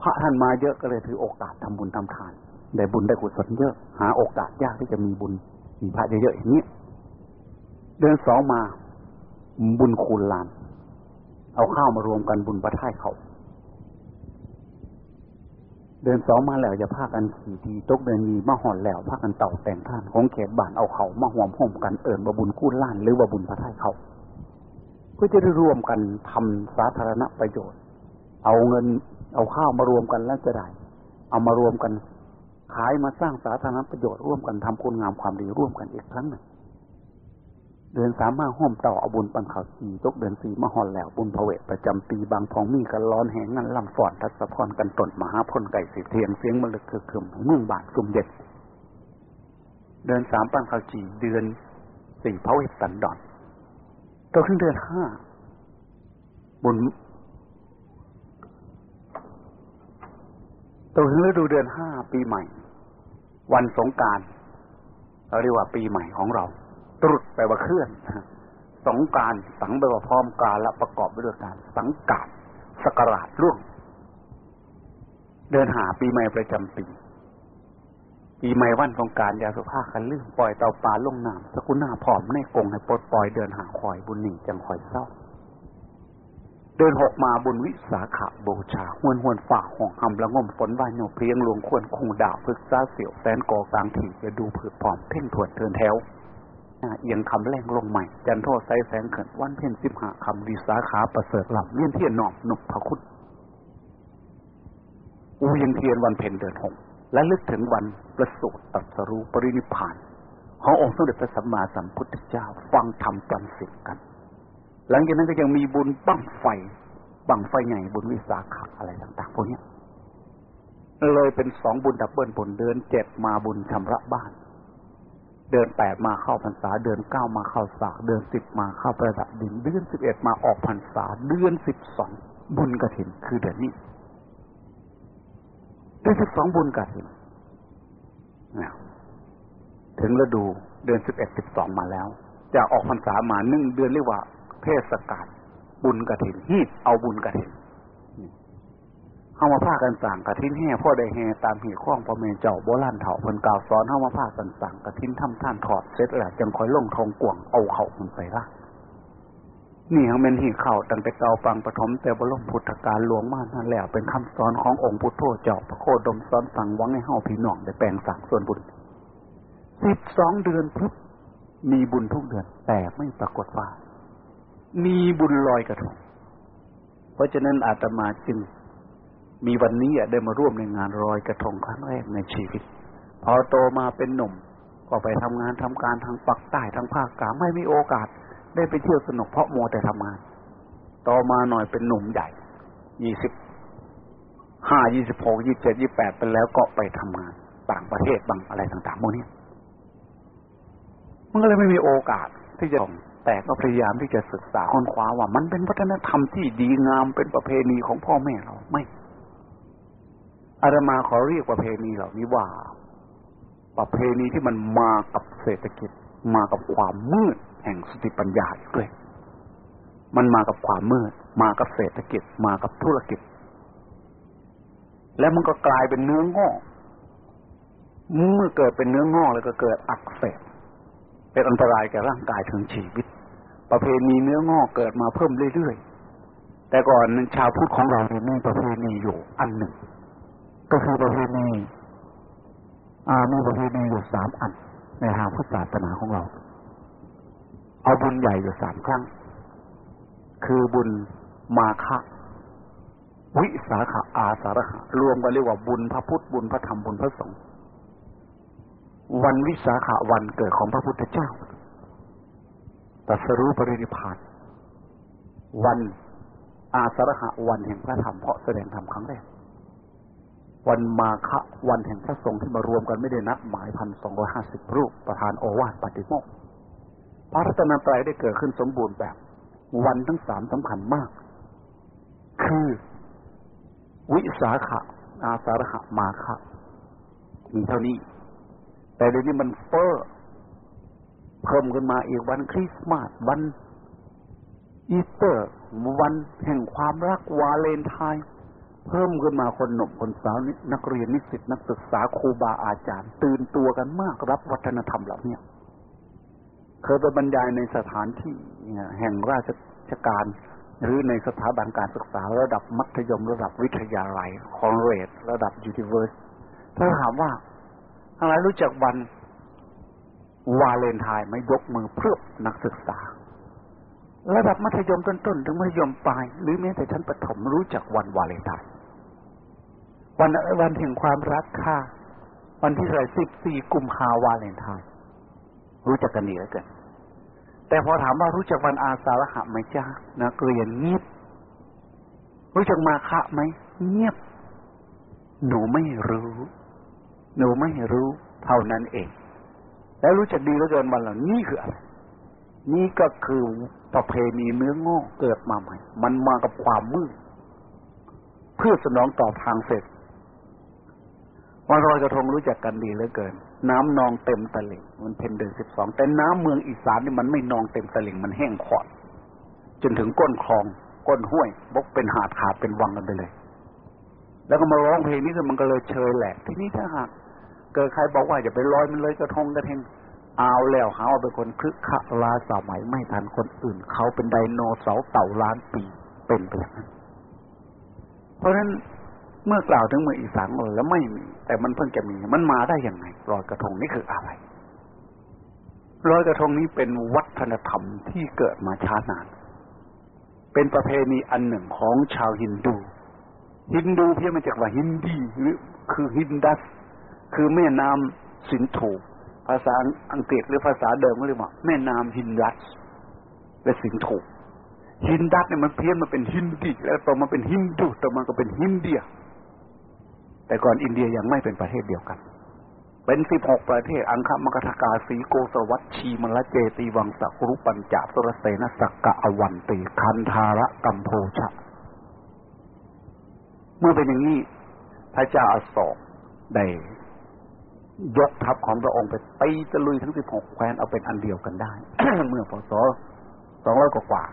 พระท่านมาเยอะก็เลยถือโอกาสทำบุญทำทาน ได้บุญได้กุศลเยอะ หาโอกาสยากที่จะมีบุญมีพระเยอะๆอย่างนี้เดินสองมา บุญคูณลาน เอาข้าวมารวมกันบุญประท่ายเขา เดินสองมาแล้วจะพากันขี่ทีตกเดินมีมาหอนแล้วพากันเต่าแต่งท่านของเขตบ้านเอาเขามาห่วมห่มกันเอิ่นบบุญกู้ล้านหรือว่าบุญพระท่ายเขาเพื่อจะได้รวมกันทำสาธารณประโยชน์ เอาเงินเอาข้าวมารวมกันแล้วจะได้เอามารวมกันขายมาสร้างสาธารณประโยชน์ร่วมกันทำคุณงามความดีร่วมกันอีกครั้งหนึ่ง เดือนสามมาห้อมต่าออบุญปันข่าวสีตกเดือนสี่มาหอนแล้วบุญพระเวทประจำปีบางทองมีกันร้อนแหงงันลำฟอนทัศพรกันตนมหาพลไก่สีเทียงเสียงมลึกคือคืมเมืองบาทกุมเด็ดเดือนสามปันข่าวจีเดือนสี่พระเวทสันดอนตัวขึ้นเดือนห้าบุญตัวขึ้นฤดูเดือนห้าปีใหม่ วันสงการเราเรียกว่าปีใหม่ของเรา ตรุษแปลว่าเคลื่อนสงการสังแปลว่าพร้อมกาละประกอบไปด้วยการสังกาดสกราดร่วง เดินหาปีใหม่ประจำปี ปีใหม่วันสงการยาสุภาคันลื่นปล่อยเตาปลาลงน้ำสกุลหน้าผอมในกงให้ปลดปล่อยเดินหาคอยบุญหนึ่งจังคอยเศร้าเดินหกมาบุญวิสาขะบูชาหวนหวนฝ่าห่องหำละงมฝนวายโยเพียงหลวงควรคงดาวพึกซาเสียวแสนกอกลางถี่จะดูผืดผอมเพ่งถวนเทินแถว เอียงคำแรงลงใหม่ จันโทษไซแสงเขินวันเพ่นสิบหาคำดีสาขาประเสริฐหลับเลี่ยนเทียนหนอมนุกพระคุณอูยังเทียนวันเพ็ญเดือนหกและลึกถึงวันประสูติตัสรู้ปรินิพานขององค์สมเด็จพระสัมมาสัมพุทธเจ้าฟังธรรมจำสิ่งกัน หลังจากนั้นก็ยังมีบุญบั้งไฟบั้งไฟใหญ่บุญวิสาขะอะไรต่าง ๆ พวกนี้เลยเป็นสองบุญดับเบิลบุญเดินเจ็ดมาบุญชำระบ้าน เดือนแปดมาเข้าพรรษา เดือนเก้ามาเข้าสากเดือนสิบมาเข้าประดับดิน เดือนสิบเอ็ดมาออกพรรษา เดือนสิบสองบุญกระถินคือเดือนนี้ เดือนสิบสองบุญกระถินถึงฤดูเดือนสิบเอ็ดสิบสองมาแล้ว จะออกพรรษามาหนึ่งเดือนเรียกว่าเทศกาลบุญกระถินฮีดเอาบุญกระถิน เข้ามาพากันสั่งกระทิ้นแห่พ่อได้แห่ตามหีข้องพ่อเมเจ้าโบราณเถาเพิ่นกล่าวสอนเข้ามาพากันสั่งกระทิ้นทำท่านถอดเสร็จแล้วจังคอยลงทองกวงเอาเขามันใส่ละนี่ยังเป็นหีเข่าตั้งแต่เก่าปังปฐมแต่บรมพุทธการหลวงมานั่นแล้วเป็นคำสอนขององค์พุทโธเจ้าพระโคดมสอนสั่งวังให้เฮาพี่น้องได้แปลงสั่งส่วนบุญสิบสองเดือนพุทมีบุญทุกเดือน แต่ไม่ปรากฏว่า มีบุญลอยกระทงเพราะฉะนั้นอาตมาจึง มีวันนี้ได้มาร่วมในงานลอยกระทงครั้งแรกในชีวิต พอโตมาเป็นหนุ่ม ก็ไปทำงานทำการทางปักใต้ทางภาคกลางไม่มีโอกาส ได้ไปเที่ยวสนุกเพราะโมแต่ทำงาน ต่อมาหน่อยเป็นหนุ่มใหญ่ยี่สิบห้ายี่สิบหกยี่เจ็ดยี่แปดไปแล้วก็ไปทำงานต่างประเทศบางอะไรต่างๆพวกนี้มันก็เลยไม่มีโอกาสที่จะแต่ก็พยายามที่จะศึกษาค้นคว้าว่า มันเป็นวัฒนธรรมที่ดีงามเป็นประเพณีของพ่อแม่เราไม่ อาตมาขอเรียกประเพณีเหล่านี้ว่า ประเพณีที่มันมากับเศรษฐกิจ มากับความมืดแห่งสติปัญญาด้วยมันมากับความมืด มากับเศรษฐกิจ มากับธุรกิจ แล้วมันก็กลายเป็นเนื้องอกเมื่อเกิดเป็นเนื้องอกแล้วก็เกิดอักเสบเป็นอันตรายแก่ร่างกายถึงชีวิต ประเพณีเนื้องอกเกิดมาเพิ่มเรื่อยๆแต่ก่อนชาวพุทธของเราเนี่ยมีประเพณีอยู่อันหนึ่ง ก็คือประเพณีมีประเพณีอยู่สามอัน ในทางพุทธศาสนาของเรา เอาบุญใหญ่อยู่สามครั้ง คือบุญมาฆะวิสาขะอาสาระหะรวมกันเรียกว่าบุญพระพุทธบุญพระธรรมบุญพระสงฆ์วันวิสาขาวันเกิดของพระพุทธเจ้าตรัสรู้ปรินิพานวันอาสาฬหะวันแห่งพระธรรมเพราะแสดงธรรมครั้งแรก วันมาฆะวันแห่งพระสงฆ์ที่มารวมกันไม่ได้นัดหมายพันสองร้อยห้าสิบรูปประธานโอวาทปฏิโมกพระรัตนตรัยได้เกิดขึ้นสมบูรณ์แบบ วันทั้งสามสำคัญมาก คือ วิสาขะ อาสาฬหะมาฆะมีเท่านี้ แต่เดี๋ยวนี้มันเฟ้อเพิ่มขึ้นมาอีกวันคริสต์มาสวันอีสเตอร์ วันแห่งความรักวาเลนไทน์ เพิ่มขึ้นมาคนหนุ่มคนสาวนักเรียนนิสิตนักศึกษาครูบาอาจารย์ ตื่นตัวกันมากรับวัฒนธรรมเหล่านี้เคยไปบรรยายในสถานที่แห่งราชการ หรือในสถาบันการศึกษาระดับมัธยมระดับวิทยาลัยคอนเรดระดับยูนิเวอร์สถ้าถามว่าทั้งหลายรู้จักวันวาเลนไทน์ไหมยกมือเพื่อนักศึกษา ระดับมัธยมต้นๆถึงมัธยมปลาย หรือแม้แต่ชั้นประถมรู้จักวันวาเลนไทน์ วันวันแห่งความรักค่ะ วันที่เท่าสิบสี่กุมภาวาเลนไทน์รู้จักกันดีแล้วกันแต่พอถามว่ารู้จักวันอาสาฬหะไหมจ้านักเรียนเงียบ รู้จักมาคะไหมเงียบ หนูไม่รู้ หนูไม่รู้เท่านั้นเอง แล้วรู้จักดีแล้วเกินวันเหล่านี้คืออะไรนี่ก็คือประเพณีเนื้องอกเกิดมาใหม่ มันมากับความมืด เพื่อสนองตอบทางเสร็จ วันลอยกระทงรู้จักกันดีเหลือเกิน น้ำนองเต็มตลิ่ง มันเพนเดือนสิบสองแต่น้ำเมืองอีสานนี่มันไม่นองเต็มตลิ่งมันแห้งขอด จนถึงก้นคลอง ก้นห้วยบกเป็นหาดขาดเป็นวังกันไปเลย แล้วก็มาร้องเพลงนี้คือมันก็เลยเชยแหลกที่นี้ถ้าหากเกิดใครบอกว่าอย่าไปลอยมันเลยกระทงกระเทงเอาแล้วหาว่าเป็นคนคึกคักลาสมัยไม่ทันคนอื่น เขาเป็นไดโนเสาร์เต่าล้านปีเป็นไปอย่างนั้นเพราะฉะนั้นเมื่อกล่าวถึงเมืองอีสานแล้วไม่มี แต่มันเพิ่งจะมี มันมาได้ยังไงลอยกระทงนี่คืออะไรลอยกระทงนี้เป็นวัฒนธรรมที่เกิดมาช้านาน เป็นประเพณีอันหนึ่งของชาวฮินดู ฮินดูเพี้ยนมาจากว่าฮินดีหรือคือฮินดัส คือแม่น้ำสินธุภาษาอังกฤษหรือภาษาเดิมก็เรียกว่าแม่น้ำฮินดัสและสินธุฮินดัสเนี่ยมันเพี้ยนมาเป็นฮินดีแล้วต่อมาเป็นฮินดูต่อมาก็เป็นฮินเดีย แต่ก่อนอินเดียยังไม่เป็นประเทศเดียวกัน เป็นสิบหกประเทศ อังคะมคธกาสีโกศลวัชชีมัลละเจตีวังสะกุรุปัญจาละสุรเสนะอัสสกะอวันตีคันธาระกัมโพชะชะ เมื่อเป็นอย่างนี้ พระเจ้าอโศกได้ยกทัพของพระองค์ไปตีตะลุยทั้งสิบหกแคว้นเอาเป็นอันเดียวกันได้ เมื่อพศสองร้อยกว่า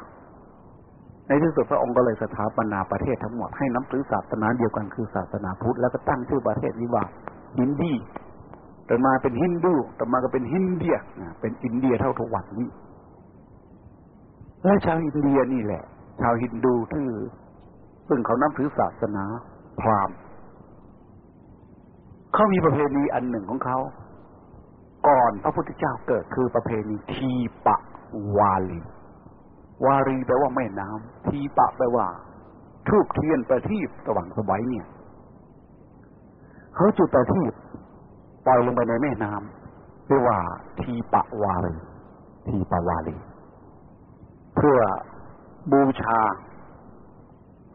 ที่สุดพระองค์ก็เลยสถาปนาประเทศทั้งหมดให้นับถือศาสนาเดียวกันคือศาสนาพุทธแล้วก็ตั้งชื่อประเทศนี้ว่าฮินดีต่อมาเป็นฮินดูต่อมาก็เป็นฮินเดียเป็นอินเดียเท่าทุกวันนี้และชาวอินเดียนี่แหละ ชาวฮินดูที่ซึ่งเขานับถือศาสนาพราหมณ์เขามีประเพณีอันหนึ่งของเขา ก่อนพระพุทธเจ้าเกิดคือประเพณีทีปะวารี วารีแปลว่าแม่น้ำทีปะแปลว่าธูปเทียนประทีปสว่างไสวเนี่ยเขาจุดประทีปปล่อยลงไปในแม่น้ำำเรียกว่า ทีปะวารีทีปะวาลีเพื่อบูชา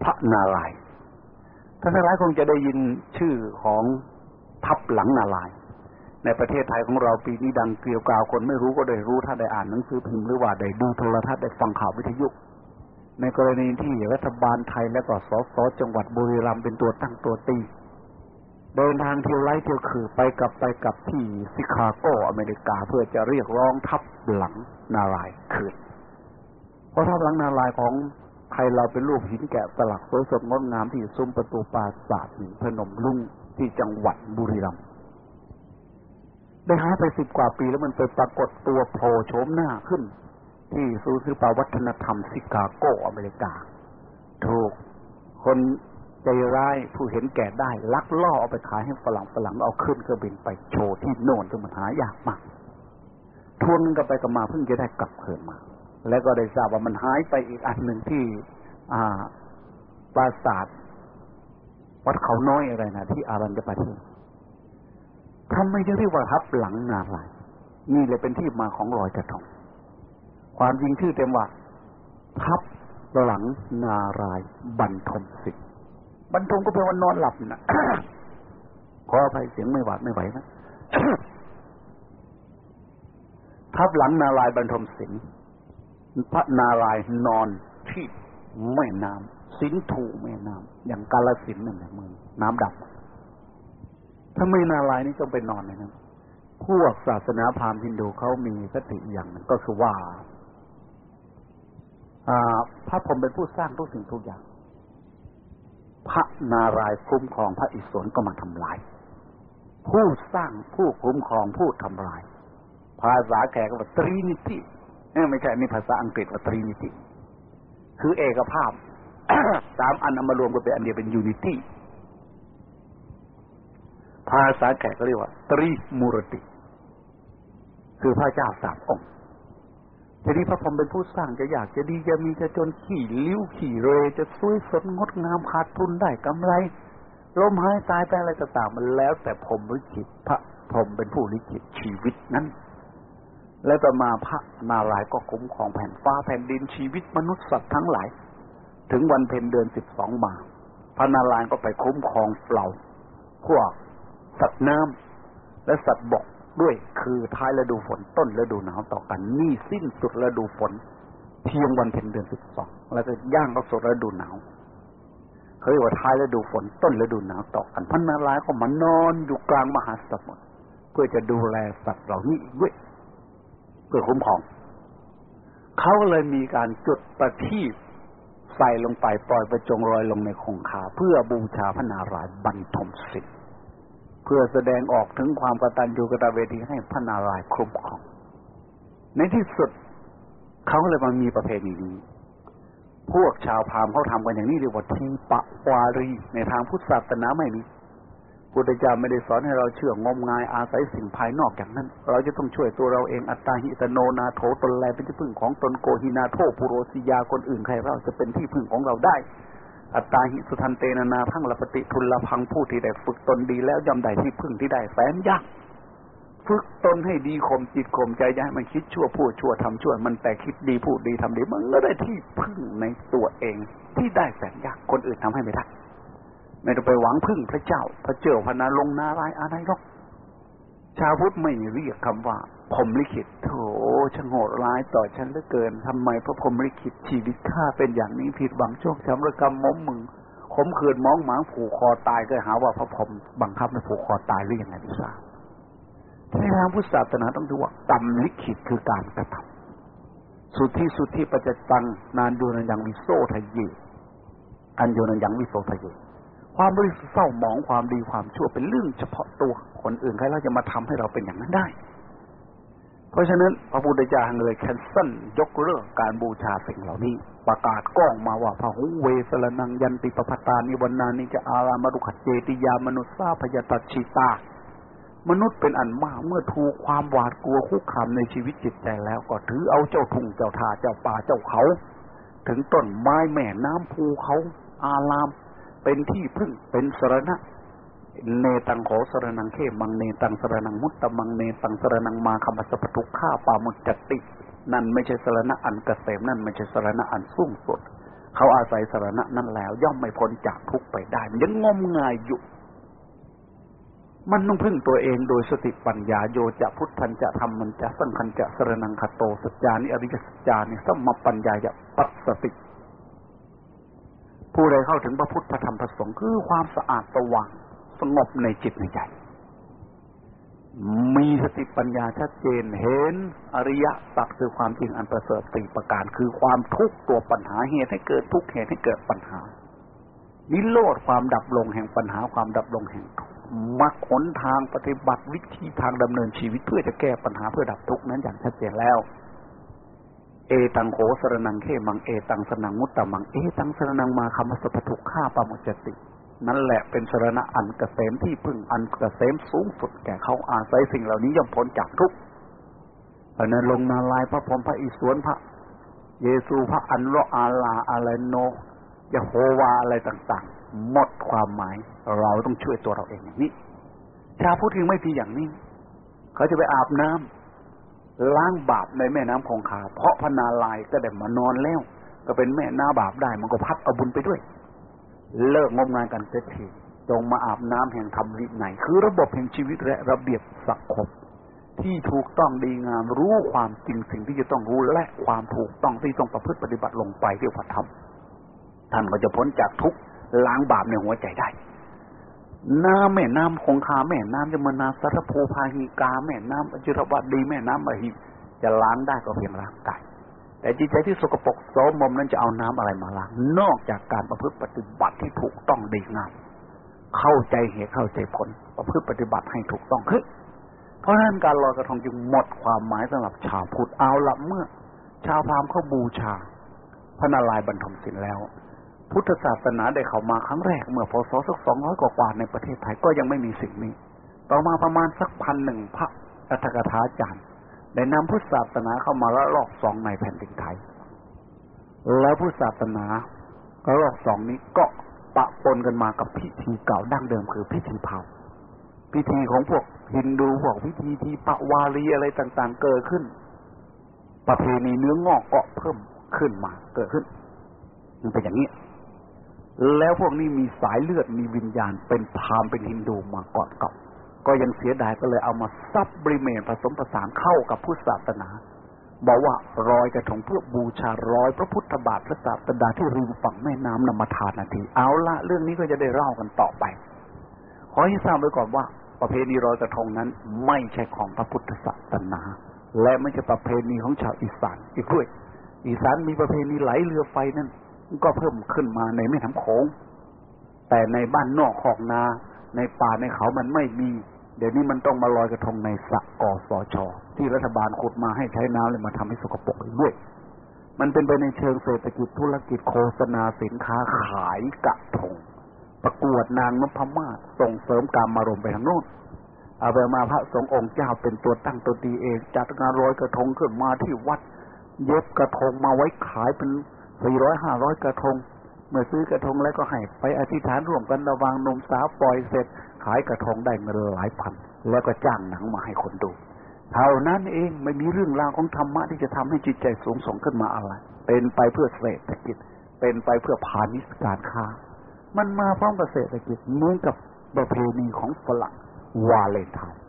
พระนารายณ์ท่านทั้งหลายคงจะได้ยินชื่อของทับหลังนารายณ์ ในประเทศไทยของเราปีนี้ดังเกลียวกาวคนไม่รู้ก็ได้รู้ถ้าได้อ่านหนังสือพิมพ์หรือว่าได้ดูโทรทัศน์ได้ฟังข่าววิทยุ ในกรณีที่รัฐบาลไทยและก็สสจังหวัดบุรีรัมย์เป็นตัวตั้งตัวตี เดินทางเที่ยวไล่เที่ยวคือไปกลับไปกลับที่ซิคาโกอเมริกาเพื่อจะเรียกร้องทับหลังนารายคืนเพราะทับหลังนารายของไทยเราเป็นรูปหินแกะสลักสวยสดงดงามที่ซุ้มประตูปราสาทหินพนมลุงที่จังหวัดบุรีรัมย์ ได้หาไปสิบกว่าปีแล้วมันไปปรากฏตัวโผล่โฉมหน้าขึ้น ที่ศูนย์ศิลปวัฒนธรรมซิคาโกอเมริกา ถูกคนใจร้ายผู้เห็นแก่ได้ลักล่อเอาไปขายให้ฝรั่งฝรั่งเอาขึ้นเครื่องบินไปโชว์ที่โน่นจนมันหายากมากทวนกันไปกันมาเพิ่งจะได้กลับคืนมา แล้วก็ได้ทราบว่ามันหายไปอีกอันหนึ่งที่ อ่าปราสาทวัดเขาน้อยอะไรนะที่อารัญญประเทศ ทำไมจะเรียกว่าทับหลังนาลายนี่เลยเป็นที่มาของรอยกระทงความจริงชื่อเต็มว่าทับหลังนารายบรรทมสิทธิ์บรรทมก็แปลว่านอนหลับนะขออภัยเสียงไม่หวาดไม่ไหวนะทับหลังนารายบรรทมสิงห์พระนารายนอนที่แม่น้ำสินถูแม่น้ำอย่างกาลสินนั่นแหละมือน้ำดับ ถ้าไม่นารายนี่ต้องไปนอนในนั้นพวกศาสนาพราหมณ์ฮินดูเขามีคติอย่างนึงก็คือว่าพระพรหมเป็นผู้สร้างทุกสิ่งทุกอย่าง พระนารายณ์คุ้มครองพระอิศวรก็มาทำลาย ผู้สร้างผู้คุ้มครองผู้ทำลาย ภาษาแขกว่า Trinity ไม่ใช่นี่ภาษาอังกฤษว่า Trinity คือเอกภาพ สามอันเอามารวมกันเป็นอันเดียวเป็น unity ภาษาแขกก็เรียกว่า ตรีมูรติ คือพระเจ้าสามองค์ทีนี้พระพรหมเป็นผู้สร้างจะอยากจะดีจะมีจะจนขี่ลิ้วขี่เรจะสวยสดงดงามขาดทุนได้กำไรล้มหายตายไปอะไรก็ตามมันแล้ว แต่พรหมลิขิตพระพรหมเป็นผู้ลิขิตชีวิตนั้น และต่อมาพระนารายก็คุ้มของแผ่นฟ้าแผ่นดินชีวิตมนุษย์สัตว์ทั้งหลาย ถึงวันเพ็ญเดือนสิบสองมา พระนารายก็ไปคุ้มครองเราพวก สัตว์น้ำและสัตว์บกด้วยคือท้ายฤดูฝนต้นฤดูหนาวต่อกัน นี่สิ้นสุดฤดูฝน เพียงวันเพ็ญเดือนสิบสองแล้วก็ย่างเข้าสู่ฤดูหนาวเขาเรียกว่าท้ายฤดูฝนต้นฤดูหนาวต่อกันพันนารายก็มานอนอยู่กลางมหาสมุทรเพื่อจะดูแลสัตว์เหล่านี้ด้วยเพื่อคุ้มครองเขาเลยมีการจุดประทีปใส่ลงไปปล่อยประจงรอยลงในคงคาเพื่อบูชาพระนารายณ์บรรทมสิทธิ พื่อแสดงออกถึงความกตัญญูกตเวทีให้พระนารายณ์คุ้มครอง ในที่สุดเขาเลยมามีประเพณีนี้ พวกชาวพราหมณ์เขาทำกันอย่างนี้เรียกว่าทีปะวารี ในทางพุทธศาสนาไม่มีพุทธเจ้าไม่ได้สอนให้เราเชื่องมงายอาศัยสิ่งภายนอกอย่างนั้น เราจะต้องช่วยตัวเราเองอัตตาหิตโนนาโถตนแลเป็นที่พึ่งของตนโกหินาโทปุโรสิยาคนอื่นใครเราจะเป็นที่พึ่งของเราได้ อัตตาหิสุทันเตนานาทั้งละปฏิทุลพังผู้ที่ได้ฝึกตนดีแล้วย่อมได้ที่พึ่งที่ได้แสนยากฝึกตนให้ดีข่มจิตข่มใจย่าให้มันคิดชั่วพูดชั่วทำชั่ว มันแต่คิดดีพูดดีทำดีมันก็ได้ที่พึ่งในตัวเองที่ได้แสนยากคนอื่นทำให้ไม่ได้ไม่ต้องไปหวังพึ่งพระเจ้า พระเจ้าพนาลงนารายอะไรหรอก ชาวพุทธไม่เรียกคำว่าผมลิขิตโถช่างโหดร้ายต่อฉันเหลือเกินทำไมพระพรมลิขิตชีวิตข้าเป็นอย่างนี้ผิดหวังโชคช้ำระกรรมมมมึงขมขืนมองหมางผูกคอตายก็หาว่าพระพรมบังคับให้ผูกคอตายหรือยังไงไม่ทราบในทางพุทธศาสนาต้องดูว่ากรรมลิขิตคือการกระทำสุดที่สุดที่ปัจจตังนานดูนันยังวิโซทะเยอันโยนันยังวิโซทะเย ความบริสุทธิ์เศร้าหมองความดีความชั่วเป็นเรื่องเฉพาะตัวคนอื่นใครเราจะมาทำให้เราเป็นอย่างนั้นได้ เพราะฉะนั้นพระพุทธเจ้าเลยแคนเซิลยกเลิกการบูชาสิ่งเหล่านี้ ประกาศก้องมาว่าพระหุเวสรนังยันติปปตานิวันนานิจะอารามารุขเจติยามนุษสาพยาตชิตามนุษย์เป็นอันมากเมื่อถูกความหวาดกลัวคุกคามในชีวิตจิตใจแล้วก็ถือเอาเจ้าทุ่งเจ้าทาเจ้าป่าเจ้าเขา ถึงต้นไม้แม่น้ำภูเขา อาราม เป็นที่พึ่งเป็นสรณะ เนตังโขสรนังเข้มังเนตังสรนังมุตตมังเนตังสรนังมาคำสัพทุกข้าปามุจจติ นั่นไม่ใช่สรณะอันเกษมนั่นไม่ใช่สรณะอันสูงสุด เขาอาศัยสรณะนั้นแล้ว ย่อมไม่พ้นจากทุกไปได้ ยังงมงายอยู่มันต้องพึ่งตัวเองโดยสติปัญญาโยจะพุทธันจะทำมันจะสังคันจะสรนังคโตสัจจานิอริยสัจจานิสัมมปัญญาจะปัสสติ ผู้ใดเข้าถึงพระพุทธธรรมพระสงฆ์คือความสะอาดสว่างสงบในจิตในใจ มีสติปัญญาชัดเจนเห็นอริยสัจคือความจริงอันประเสริฐสี่ประการ คือความทุกข์ตัวปัญหาเหตุให้เกิดทุกข์เหตุให้เกิดปัญหานิโรธความดับลงแห่งปัญหาความดับลงแห่งทุกข์มรรคหนทางปฏิบัติวิธีทางดำเนินชีวิตเพื่อจะแก้ปัญหาเพื่อดับทุกข์นั้นอย่างชัดเจนแล้ว เอตังโขสรนังเขมังเอตังสนังมุตตมังเอตังสรนังมาคำสัพทุกข้าปามจติ นั่นแหละเป็นสรณะอันกเกษมที่พึ่งอันกเกษมสูงสุดแก่เขาอาศัยสิ่งเหล่านี้ย่อมพ้นจากทุกข์เพราะนั้นลงนาลายพระพรหมพระอิศวรพระ เยซูพระอันโลอาลาอะไรโนยะโฮวาอะไรต่างๆ หมดความหมายเราต้องช่วยตัวเราเองอย่างนี้ชาพุทธยังไม่ทีอย่างนี้ เขาจะไปอาบน้ำ ล้างบาปในแม่น้ำคงคา เพราะพนาลายก็ได้มานอนแล้ว ก็เป็นแม่น้าบาปได้ มันก็พัดเอาบุญไปด้วย เลิกงมงายกันเสียทีจงมาอาบน้ำแห่งธรรมวินัยคือระบบแห่งชีวิตและระเบียบสังคมที่ถูกต้องดีงามรู้ความจริงสิ่งที่จะต้องรู้และความถูกต้องที่ต้องประพฤติปฏิบัติลงไปเรียกว่าธรรมท่านก็จะพ้นจากทุกล้างบาปในหัวใจได้ น้ำแม่น้ำคงคาแม่น้ำยมนาสารโพพาหิกา แม่น้ำอจิรวัตดีแม่น้ำมหิจะล้างได้ก็เพียงร่างกายแต่จิตใจที่สกปรกโสมมนั้นจะเอาน้ำอะไรมาล้างนอกจากการประพฤติปฏิบัติที่ถูกต้องดีงามเข้าใจเหตุเข้าใจผล ประพฤติปฏิบัติให้ถูกต้องคือเพราะฉะนั้นการลอยกระทงจึงหมดความหมายสำหรับชาวพุทธเอาละเมื่อ ชาวพราหมณ์เขาบูชา พระนารายณ์บรรทมศิลแล้ว พุทธศาสนาได้เข้ามาครั้งแรกเมื่อพศสักสองร้อยกว่าในประเทศไทยก็ยังไม่มีสิ่งนี้ ต่อมาประมาณสักพันหนึ่งพระอัฏฐกถาจารย์ ได้นำพุทธศาสนาเข้ามาละลอกสองในแผ่นดินไทย แล้วพุทธศาสนาละลอกสองนี้ก็ปะปนกันมากับพิธีเก่าดั้งเดิมคือพิธีเผาพิธีของพวกฮินดูพวกพิธีที่ปะวาลีอะไรต่างๆ เกิดขึ้น ประเพณีเนื้องอกก็เพิ่มขึ้นมาเกิดขึ้น มันเป็นอย่างนี้ แล้วพวกนี้มีสายเลือดมีวิญญาณ เป็นพรามเป็นฮินดูมาก่อนกับก็ยังเสียดายก็เลยเอามาซับบริเมนผสมผสานเข้ากับพุทธศาสนาบอกว่ารอยกระถงเพื่อบูชารอยพระพุทธบาทพระศาสดาที่ริมฝั่งแม่น้ำนำมาทานนาทีเอาละเรื่องนี้ก็จะได้เล่ากันต่อไป ขอให้ทราบไว้ก่อนว่า ประเพณีรอยกระทงนั้นไม่ใช่ของพระพุทธศาสนา และไม่ใช่ประเพณีของชาวอีสานอีกด้วย อีสานมีประเพณีไหลเรือไฟนั้น ก็เพิ่มขึ้นมาในแม่น้ำโขง แต่ในบ้านนอกขอกนา ในป่าในเขามันไม่มี เดี๋ยวนี้มันต้องมาลอยกระทงในสระกอสชที่รัฐบาลขุดมาให้ใช้น้ำเลยมาทำให้สกปรกด้วย มันเป็นไปในเชิงเศรษฐกิจธุรกิจโฆษณาสินค้าขายกระทง ประกวดนางนพมาศส่งเสริมการมารมไปทางโน้นเอาไปมาพระสงฆ์องค์เจ้าเป็นตัวตั้งตัวดีเอง จัดงานลอยกระทงขึ้นมาที่วัด เย็บกระทงมาไว้ขายเป็น สี่ร้อยห้าร้อยกระทง เมื่อซื้อกระทงแล้วก็ให้ไปอธิษฐานร่วมกันระวังนมสาวปล่อยเสร็จ ขายกระทงได้เงินหลายพัน แล้วก็จ้างหนังมาให้คนดูเท่านั้นเองไม่มีเรื่องราวของธรรมะที่จะทำให้จิตใจสูงส่งขึ้นมาอะไร เป็นไปเพื่อเศรษฐกิจ เป็นไปเพื่อพาณิชย์การค้า มันมาพร้อมกับเศรษฐกิจเหมือนกับประเพณีของฝรั่งวาเลนไทน์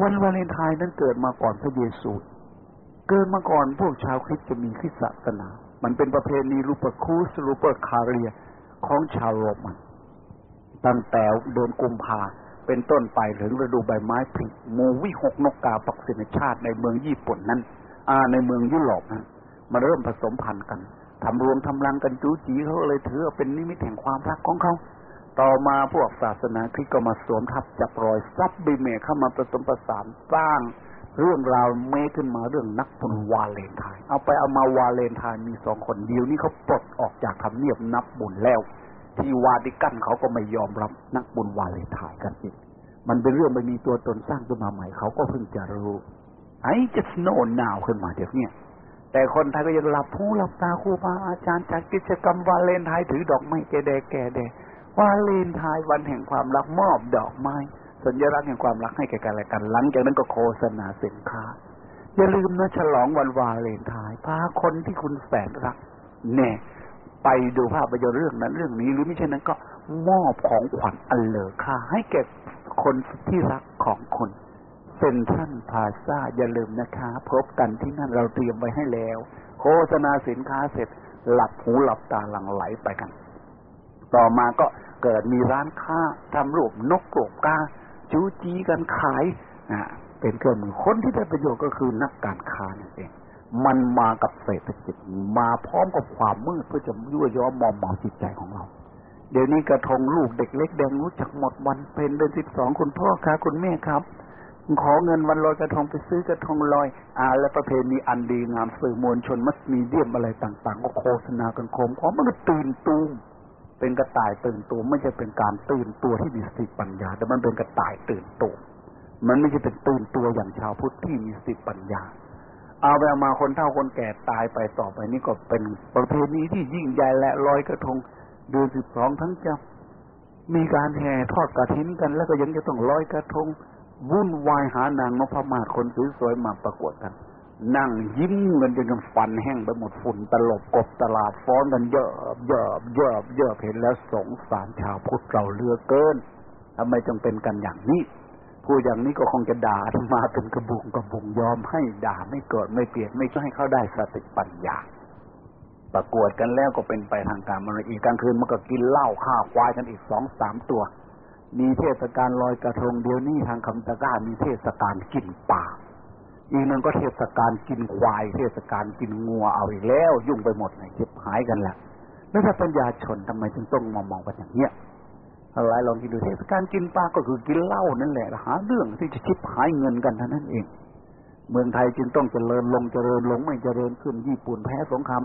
วันวาเลนไทน์นั้นเกิดมาก่อนพระเยซู เกิดมาก่อนพวกชาวคริสต์จะมีคริสตศาสนา มันเป็นประเพณีรูปคูสรูปคาเรียของชาวโรมัน ตั้งแต่เดือนกุมภาเป็นต้นไปถึงฤดูใบไม้ผลิมูวิหกนกกาปักสินชาติในเมืองญี่ปุ่นนั้นอ่าในเมืองยุโรปนั้นมาเริ่มผสมพันธุ์กันทำรวมทำรังกันจูจีเขาเลยถือเป็นนิมิตแห่งความรักของเขา ต่อมาพวกศาสนาคริสต์ก็มาสวมทับจับรอยซับบิเมเข้ามาผสมผสานสร้าง เรื่องราวเมขึ้นมาเรื่องนักบุญวาเลนไทน์เอาไปเอามาวาเลนไทน์มีสองคนเดียวนี้เขาปลดออกจากทำเนียบนับบุญแล้ว ที่วาดิกันเขาก็ไม่ยอมรับนักบุญวาเลนไทน์กันอีกมันเป็นเรื่องไม่มีตัวตนสร้างขึ้นมาใหม่เขาก็เพิ่งจะรู้ไอ้จะโน่นหนาวขึ้นมาเดี๋ยวนี้แต่คนไทยก็ยังหลับหูหลับตาครูบาอาจารย์จัดกิจกรรมวาเลนไทน์ถือดอกไม้แก่แดแก่แดวาเลนไทน์วันแห่งความรักมอบดอกไม้ สัญลักษณ์แห่งความรักให้แก่กันและกัน หลังจากนั้นก็โฆษณาสินค้า อย่าลืมนะฉลองวันวาเลนไทน์พาคนที่คุณแสนรักแน่ไปดูภาพยนตร์เรื่องนั้นเรื่องนี้ หรือไม่ใช่นั้นก็มอบของขวัญอันเลอค่าให้แก่คนที่รักของคุณเซ็นทรัลพาซาอย่าลืมนะคะ พบกันที่นั่นเราเตรียมไว้ให้แล้ว โฆษณาสินค้าเสร็จ หลับหูหลับตาหลังไหลไปกัน ต่อมาก็เกิดมีร้านค้าทำรูปนกกรบกา จูจีกันขายนะเป็นเครื่องมือคนที่ได้ประโยชน์ก็คือนักการค้านั่นเอง มันมากับเศรษฐกิจมาพร้อมกับความมืดเพื่อจะยั่วย้อมมอมเมาจิตใจของเรา เดี๋ยวนี้กระทงลูกเด็กเล็กแดงรู้จักหมดวันเป็นเดือนสิบสองคุณพ่อคะคุณแม่ครับ ขอเงินวันลอยกระทงไปซื้อกระทงลอยอาและประเพณีอันดีงามสื่อมวลชนมัสมีเดียมอะไรต่าง ๆ ก็โฆษณากันโคมพราะมันก็ตื่นตูม เป็นกระต่ายตื่นตัวไม่ใช่เป็นการตื่นตัวที่มีสติปัญญา แต่มันเป็นกระต่ายตื่นตัวมันไม่ใช่เป็นตื่นตัวอย่างชาวพุทธที่มีสติปัญญา เอาไปมาคนเฒ่าคนแก่ตายไปต่อไปนี่ก็เป็นประเพณีที่ยิ่งใหญ่และลอยกระทงเดือนสิบสองทั้งจะมีการแห่ทอดกระถินกัน แล้วก็ยังจะต้องลอยกระทงวุ่นวายหานางนพมาศคนสวยๆมาประกวดกัน นั่งยิ้มเงินจนฟันแห้งไปหมดฝุ่นตลบกบตลาดฟ้อนกันเยอะเยอะเยอะเยอะเห็นแล้วสงสารชาวพุทธเราเลือเกินทำไมจึงเป็นกันอย่างนี้ผู้อย่างนี้ก็คงจะด่ามาเป็นกระบุงกระบุงยอมให้ด่าไม่เกิดไม่เปลี่ยนไม่ช่วยให้เขาได้สติปัญญา ประกวดกันแล้วก็เป็นไปทางการมันอีกกลางคืนมันก็กินเหล้าข้าวควายกันอีกสองสามตัว มีเทศกาลลอยกระทงเดียวนี้ทางคำตะก้ามีเทศกาลกินป่า อีกหนึ่งก็เทศกาลกินควาย เทศกาลกินงัวเอาอีกแล้ว ยุ่งไปหมดเลยเจ็บหายกันละแล้วถ้าปัญญาชนทำไมจึงต้องมองมองกันอย่างเนี้ยอะไรลองคิดดูเทศกาลกินปลาก็คือกินเหล้านั่นแหละหาเรื่องที่จะชิบหายเงินกันเท่านั้นเอง เมืองไทยจึงต้องเจริญลงเจริญลงไม่เจริญขึ้นญี่ปุ่นแพ้สงคราม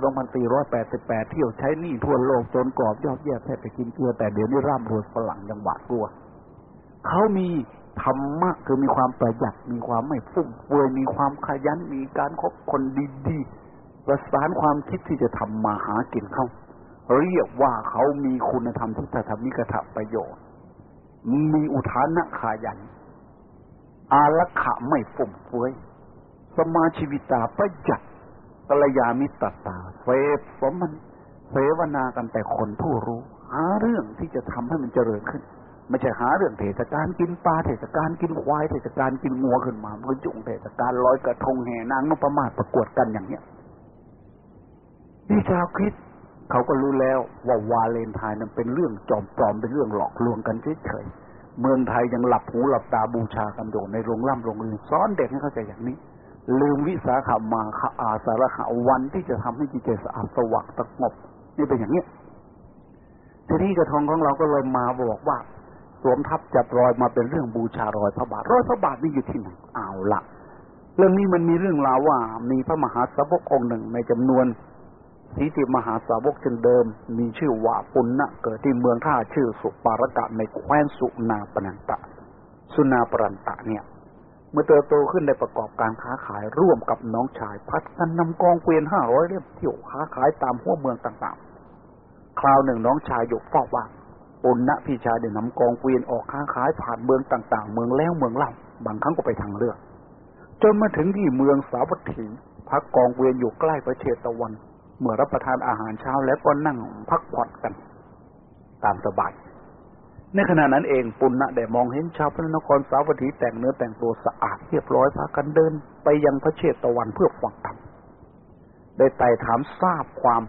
2488 เที่ยวใช้หนี้ทั่วโลกจนกรอบยอดแย่แทบไปกินเกลือแต่เดี๋ยวนี้ร่ำรวยฝรั่งยังหวาดกลัวเขามี ธรรมะคือมีความประหยัดมีความไม่ฟุ่มเฟือยมีความขยันมีการคบคนดีๆประสานความคิดที่จะทำมาหากินเขาเรียกว่าเขามีคุณธรรมที่จะทำนิกระประโยชน์ มีอุทานะขายัน อารักขะไม่ฟุ่มเฟือยสมาชีวิตาประหยัดกัลยามิตรตาเฟสมันเสวนากันแต่คนผู้รู้หาเรื่องที่จะทำให้มันเจริญขึ้น ไม่ใช่หาเรื่องเทศกาลกินปลาเทศกาลกินควายเทศกาลกินงัวขึ้นมามันจุงเทศกาลลอยกระทงแห่นางนพมาศประกวดกันอย่างเนี้ยนี่ชาวคริสเขาก็รู้แล้วว่าวาเลนไทน์นั้นเป็นเรื่องจอมปลอมเป็นเรื่องหลอกลวงกันเฉยๆเมืองไทยยังหลับหูหลับตาบูชากันอยู่ในโรงล่ำโรงเรียนสอนเด็กให้เข้าใจอย่างนี้ ลืมวิสาขามาคอาสาระหาวันที่จะทำให้จิตใจสะอาดสว่างสงบนี่เป็นอย่างนี้ทีนี้กระทงของเราก็เลยมาบอกว่า สวมทับจับรอยมาเป็นเรื่องบูชารอยพระบาทรอยพระบาทนี่อยู่ที่ไหนเอาละเรื่องนี้มันมีเรื่องราวว่ามีพระมหาสาวกองค์หนึ่งในจำนวนสีติมหาสาวกเช่นเดิม มีชื่อว่าปุณณะเกิดที่เมืองท่าชื่อสุปารกะในแคว้นสุนาปนันตะ สุนาปรันตะเนี่ย เมื่อเติบโตขึ้นในประกอบการค้าขายร่วมกับน้องชาย พัดกันนำกองเกวียนห้าร้อยเล่มเที่ยวค้าขายตามหัวเมืองต่างๆ คราวหนึ่งน้องชายยกเฝ้าว่า ปุณณะพี่ชายเดินนำกองเกวียนออกค้าขายผ่านเมืองต่าง ๆ เมืองแล้วเมืองเล่า บางครั้งก็ไปทางเรือจนมาถึงที่เมืองสาวัตถี พักกองเกวียนอยู่ใกล้ประเทศตะวัน เมื่อรับประทานอาหารเช้าแล้วก็นั่งพักผ่อนกัน ตามสบาย ในขณะนั้นเองปุณณะได้มองเห็นชาวพระนครสาวัตถีแต่งเนื้อแต่งตัวสะอาดเรียบร้อยพากันเดิน ไปยังพระเชตวันเพื่อฟังธรรมได้ไต่ถามทราบความ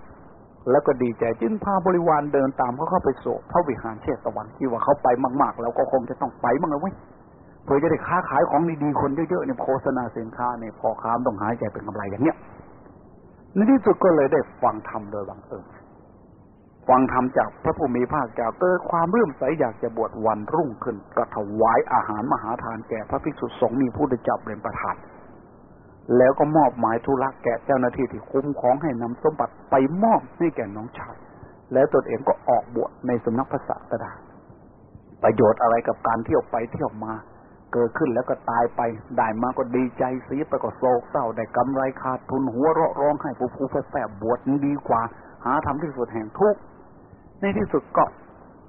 แล้วก็ดีใจจึงพาบริวารเดินตามเขาเข้าไปโศกพระวิหารเชตวันที่ว่าเขาไปมากๆ แล้วก็คงจะต้องไปบ้างเลยเว้ยเพื่อจะได้ค้าขายของดีๆคนเยอะๆเนี่ยโฆษณาสินค้าเนี่ยพอค้ามต้องหายใจเป็นกำไรอย่างเนี้ยในที่สุดก็เลยได้ฟังธรรมโดยบังเอิญฟังธรรมจากพระผู้มีภาคเจ้าเกิดความเรื่มใสอยากจะบวชวันรุ่งขึ้นกระถวายอาหารมหาทานแก่พระภิกษุสงฆ์มีผู้ได้จับเป็นประธาน แล้วก็มอบหมายธุระแก่เจ้าหน้าที่ที่คุ้มของให้นำสมบัติไปมอบให้แก่น้องชาย แล้วตนเองก็ออกบวชในสำนักพระศาสดาประโยชน์อะไรกับการเที่ยวไปเที่ยวมา เกิดขึ้นแล้วก็ตายไป ได้มาก็ดีใจเสียไปก็โศกเศร้าได้กำไรขาดทุนหัวเราะร้องให้ผู้ผู้แฝงบวชดีกว่า หาทำที่สุดแห่งทุกในที่สุดก็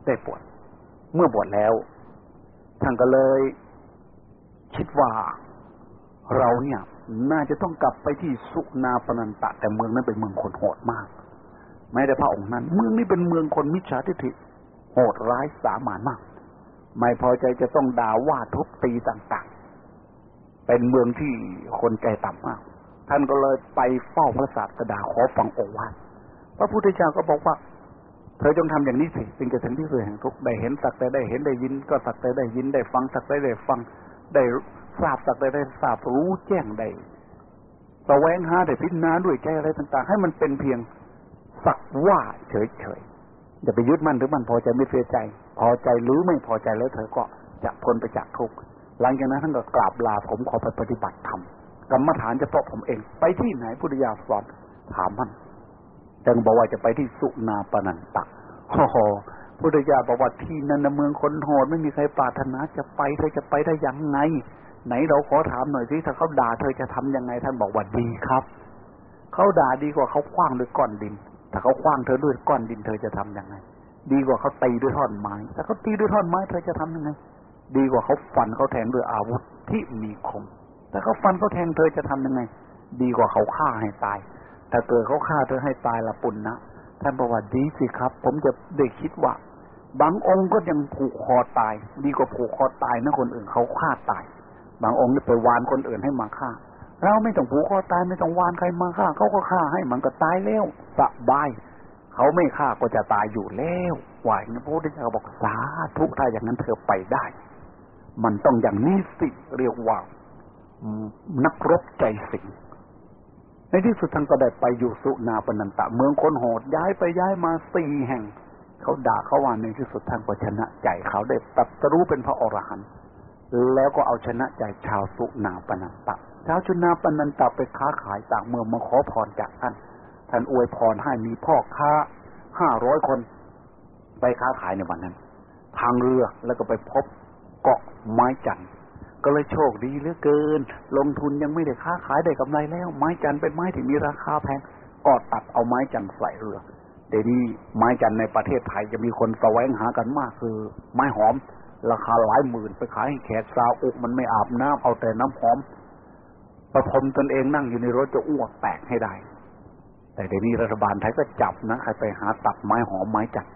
ได้บวชเมื่อบวชแล้วท่านก็เลย คิดว่าเราเนี่ย น่าจะต้องกลับไปที่สุนาปนันตะ แต่เมืองนั้นเป็นเมืองคนโหดมากไม่ได้พระองค์นั้น เมืองนี้เป็นเมืองคนมิจฉาทิฐิโหดร้ายสามานมาก ไม่พอใจจะต้องด่าว่าทุบตีต่างๆ เป็นเมืองที่คนใจต่ำมาก ท่านก็เลยไปเฝ้าพระศาสดาขอฟังโอวาทพระพุทธเจ้าก็บอกว่า เธอจงทำอย่างนี้สิจึงจะถึงที่สุดแห่งทุกได้เห็นสักแต่ได้เห็นได้ยิน ก็สักแต่ได้ยินได้ฟังสักแต่ได้ฟังได้ ทราบสักแต่ได้ทราบรู้แจ้งได้แสวงหาได้พิจารณาด้วยใจอะไรต่างๆ ให้มันเป็นเพียงสักว่าเฉยๆอย่าไปยึดมั่นหรือมันพอใจไม่เสียใจ พอใจหรือไม่พอใจแล้วเธอก็จะพ้นไปจากทุกข์หลังจากนั้นท่านก็กราบลาผมขอไปปฏิบัติธรรมกรรมฐานจะพาะผมเอง ไปที่ไหนพุทธิยาสอนถามมันจึงบอกว่าจะไปที่สุนาปนันตะโอ้โหพุทธิยาบอกว่าที่นั่นเมืองคนโหดไม่มีใครปรารถนาจะไปเธอจะไปได้ยังไง ไหนเราขอถามหน่อยสิถ้าเขาด่าเธอจะทำยังไงท่านบอกว่าดีครับเขาด่าดีกว่าเขาคว้างด้วยก้อนดิน ถ้าเขาคว้างเธอด้วยก้อนดินเธอจะทํำยังไง ดีกว่าเขาตีด้วยท่อนไม้ถ้าเขาตีด้วยท่อนไม้เธอจะทำยังไง ดีกว่าเขาฟันเขาแทงด้วยอาวุธที่มีคมถ้าเขาฟันเขาแทงเธอจะทำยังไง ดีกว่าเขาฆ่าให้ตาย ถ้าเกิดเขาฆ่าเธอให้ตายละปุ่นนะท่านบอกว่าดีสิครับ ผมจะได้คิดว่าบางองค์ก็ยังผูกคอตาย ดีกว่าผูกคอตายนะคนอื่นเขาฆ่าตาย บางองค์นี่ไปวานคนอื่นให้มาฆ่า เราไม่ต้องผูกคอตายไม่ต้องวานใครมาฆ่าเขาก็ฆ่าให้มันก็ตายแล้วสบายเขาไม่ฆ่าก็จะตายอยู่แล้วไหวนะพระพุทธเจ้าบอกสาธุถ้าอย่างนั้นเธอไปได้ มันต้องอย่างนี้สิเรียกว่านักรบใจสิงในที่สุดท่านก็ได้ไปอยู่สุนาปนันตะ เมืองคนโหดย้ายไปย้ายมาสี่แห่ง เขาด่าเขาว่าในที่สุดท่านก็ชนะใจเขาได้ตัดรู้เป็นพระอรหันต์ แล้วก็เอาชนะใจชาวสุนาปนันตะชาวชุนาปนันตะไปค้าขายต่างเมืองมาขอพรจากท่านท่านอวยพรให้มีพ่อค้าห้าร้อยคน ไปค้าขายในวันนั้น ทางเรือแล้วก็ไปพบเกาะไม้จันทร์ก็เลยโชคดีเหลือเกิน ลงทุนยังไม่ได้ค้าขายได้กำไรแล้ว ไม้จันทร์เป็นไม้ที่มีราคาแพงก็ตัดเอาไม้จันทร์ใส่เรือเดี๋ยวนี้ไม้จันทร์ในประเทศไทยจะมีคนแสวงหากันมากคือ ไม้หอม ราคาหลายหมื่นไปขายให้แขกซาวอกมันไม่อาบน้ำเอาแต่น้ำหอมประพรมตนเองนั่งอยู่ในรถจะอ้วกแตกให้ได้ แต่เดี๋ยวนี้รัฐบาลไทยก็จับนะใครไปหาตัดไม้หอมไม้จัน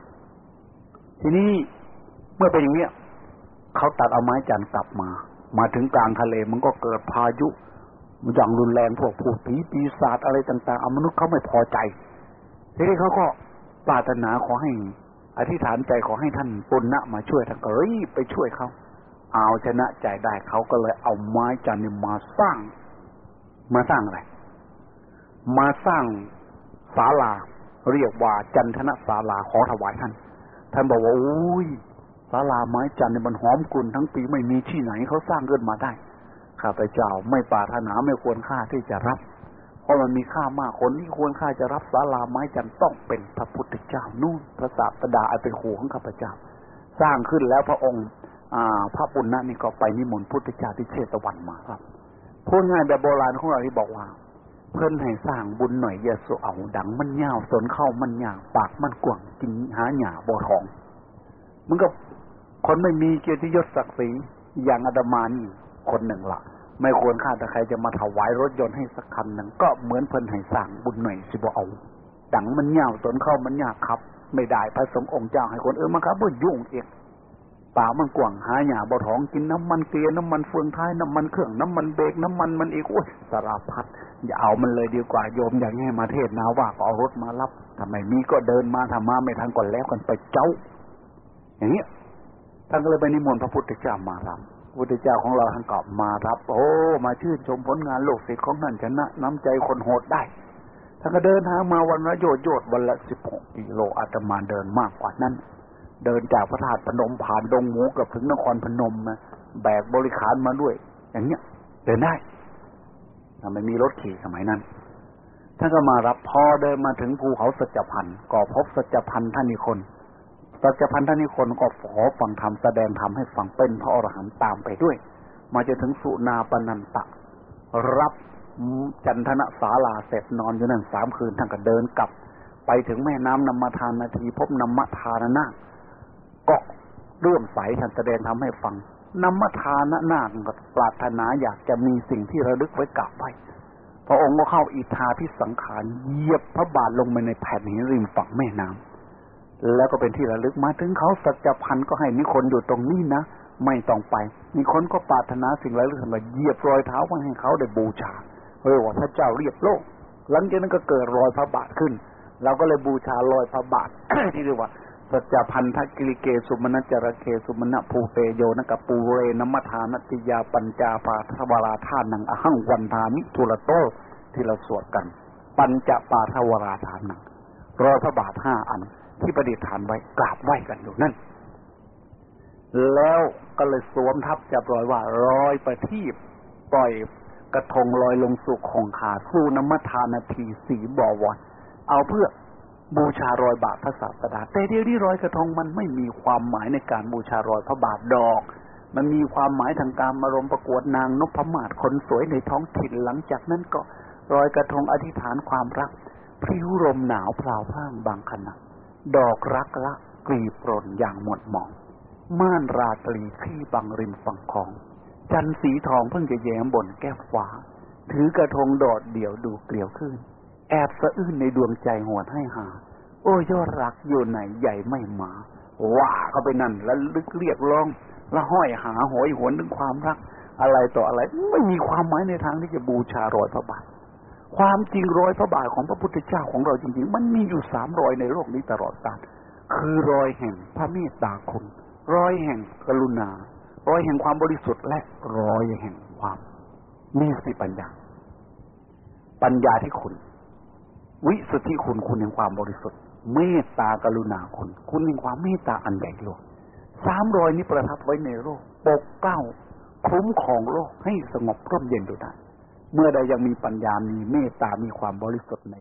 ทีนี้เมื่อเป็นอย่างเนี้ยเขาตัดเอาไม้จันกลับมา มาถึงกลางทะเลมันก็เกิดพายุอย่างรุนแรงพวกผูผีปีศาจอะไรต่างๆอมนุษย์เขาไม่พอใจทีนี้เขาก็ปรารถนาขอให้ อธิษฐานใจขอให้ท่านปุณณะมาช่วยท่านก็รีบไปช่วยเขาเอาชนะใจได้เขาก็เลยเอาไม้จันนี่มาสร้าง มาสร้างอะไร มาสร้างศาลา เรียกว่าจันทนศาลาขอถวายท่าน ท่านบอกว่าอุ้ยศาลาไม้จันเนี่ยมันหอมกลุ่นทั้งปีไม่มีที่ไหนเขาสร้างเกินมาได้ข้าพเจ้าไม่ปรารถนาไม่ควรค่าที่จะรับ เพราะมันมีค่ามากคนที่ควรค่าจะรับศาลาไม้จันต้องเป็นพระพุทธเจ้านู่นพระศาสดาเป็นครูของข้าพเจ้า สร้างขึ้นแล้วพระองค์อ่าพระปุณณะนี่ก็ไปนิมนต์พุทธเจ้าที่เชตวันมาครับพูดง่ายแบบโบราณของเราที่บอกว่า เพื่อนให้สร้างบุญหน่อยอย่าสเอาดังมันยาสนเข้ามันหยาปากมันกว้างกินหาหยาบ่ทองมันก็คนไม่มีเกียรติยศศักดิ์ศรีอย่างอาดามานี่คนหนึ่งละ ไม่ควรค่าแต่ใครจะมาถวายรถยนต์ให้สักคันหนึ่งก็เหมือนเพิ่นให้สร้างบุญหน่อยสิบ่เอาดังมันยาวสนเข้ามันยากครับ ไม่ได้พระสงฆ์องค์เจ้าให้คนเอื่นมาครับเพื่อยุ่งเองป่ามันกว่างหาหยาบ่ท้องกินน้ำมันเกลียน้ำมันเฟืองท้ายน้ำมันเครื่องน้ำมันเบรกน้ำมันมันอีกโอ้ยสารพัดอย่าเอามันเลยดีกว่าโยมอย่างนี้มาเทศนาว่าก็เอารถมารับทำไมมีก็เดินมาทำมาไม่ทันก่อนแล้วกันไปเจ้า อย่างเนี้ยท่านก็เลยไปนิมนต์พระพุทธเจ้ามารับ พุทธเจ้าของเราท่านกลับมารับ โอ้ มาชื่นชมผลงานโลกศิษย์ของท่านชนะ น้ำใจคนโหดได้ท่านก็เดินทางมาวันละโยดโยดวันละสิบหกกิโลอาตมาเดินมากกว่านั้น เดินจากพระธาตุพนมผ่านดงหมูกับถึงนครพนมนะแบกบริขารมาด้วย อย่างเงี้ยเดินได้ไม่มีรถขี่สมัยนั้นท่านก็มารับพอเดินมาถึงภูเขาสัจพันธ์ก็พบสัจพันธ์ท่านนิคน สัจพันธนิคนก็ขอฟังธรรมแสดงธรรมให้ฟังเป็นพระอรหันต์ตามไปด้วย มาจะถึงสุนาปนันตะ รับจันทนศาลาเสร็จนอนอยู่นั่นสามคืนท่านก็เดินกลับ ไปถึงแม่น้ำนำมาทานนาที พบนำมาทานนาก็เรื่อมใสท่านแสดงทำให้ฟังนำมาทานนาคก็ปรารถนาอยากจะมีสิ่งที่ระลึกไว้กราบไว้พระองค์ก็เข้าอิทาพิสังขารเหยียบพระบาทลงไปในแผ่นหินริมฝั่งแม่น้ำ แล้วก็เป็นที่ระลึกมาถึงเขาสัจพันธ์ก็ให้นิคนอยู่ตรงนี้นะไม่ต้องไป นิคนก็ปรารถนาสิ่งระลึกทำไมเหยียบรอยเท้าไว้ให้เขาได้บูชาเฮ้ยว่าพระเจ้าเรียบโลก หลังจากนั้นก็เกิดรอยพระบาทขึ้น เราก็เลยบูชารอยพระบาทที่เรียกว่าสัจพันธกิริเกสุมณจระเคสุมณภูเตโยนกับปูเรนมัทานติยาปัญจาปาทวราธานังอหังวันทามิทุลโตที่เราสวดกัน ปัญจปาทวราธานังรอยพระบาทห้าอัน ที่ประดิษฐานไว้กราบไหว้กันอยู่นั่น แล้วก็เลยสวมทับจะปล่อยว่ารอยประทีปปล่อยกระทงลอยลงสู่คงคาสู่น้ำมทานาทีสีบวรเอาเพื่อบูชารอยบาทพระศาสดาแต่เดียวนี้รอยกระทงมันไม่มีความหมายในการบูชารอยพระบาทดอก มันมีความหมายทางการมารมประกวดนางนพมาศคนสวยในท้องถิ่นหลังจากนั้นก็รอยกระทงอธิษฐานความรักพริ้วลมหนาวพลาวพ่างบางขณะ ดอกรักละกรีปรนอย่างหมดหมอง ม่านราตรีที่บังริมฝั่งคลอง จันสีทองเพิ่งจะแย้มบนแก้วฟ้า ถือกระทงโดดเดี่ยวดูเกลียวขึ้น แอบสะอื้นในดวงใจหวนให้หา โอ้ยอดรักอยู่ไหนใหญ่ไม่มา ว่าเข้าไปนั่นแล้วลึกเรียกร้องแล้วห้อยหาหอยหวนถึงความรัก อะไรต่ออะไร ไม่มีความหมายในทางที่จะบูชารอยพระบาท ความจริงรอยพระบาทของพระพุทธเจ้าของเราจริง ๆ มันมีอยู่สามรอยในโลกนี้ตลอดกาลคือรอยแห่งพระเมตตาคุณ รอยแห่งกรุณา รอยแห่งความบริสุทธิ์และรอยแห่งความมีสติปัญญา ปัญญาที่คุณ วิสุทธิคุณคุณแห่งความบริสุทธิ์ เมตตากรุณาคุณ คุณแห่งความเมตตาอันใหญ่หลวงสามรอยนี้ประทับไว้ในโลกปกเก้าคุ้มของโลกให้สงบร่มเย็นดูได้ เมื่อใดยังมีปัญญา มีเมตตา มีความบริสุทธิ์ใน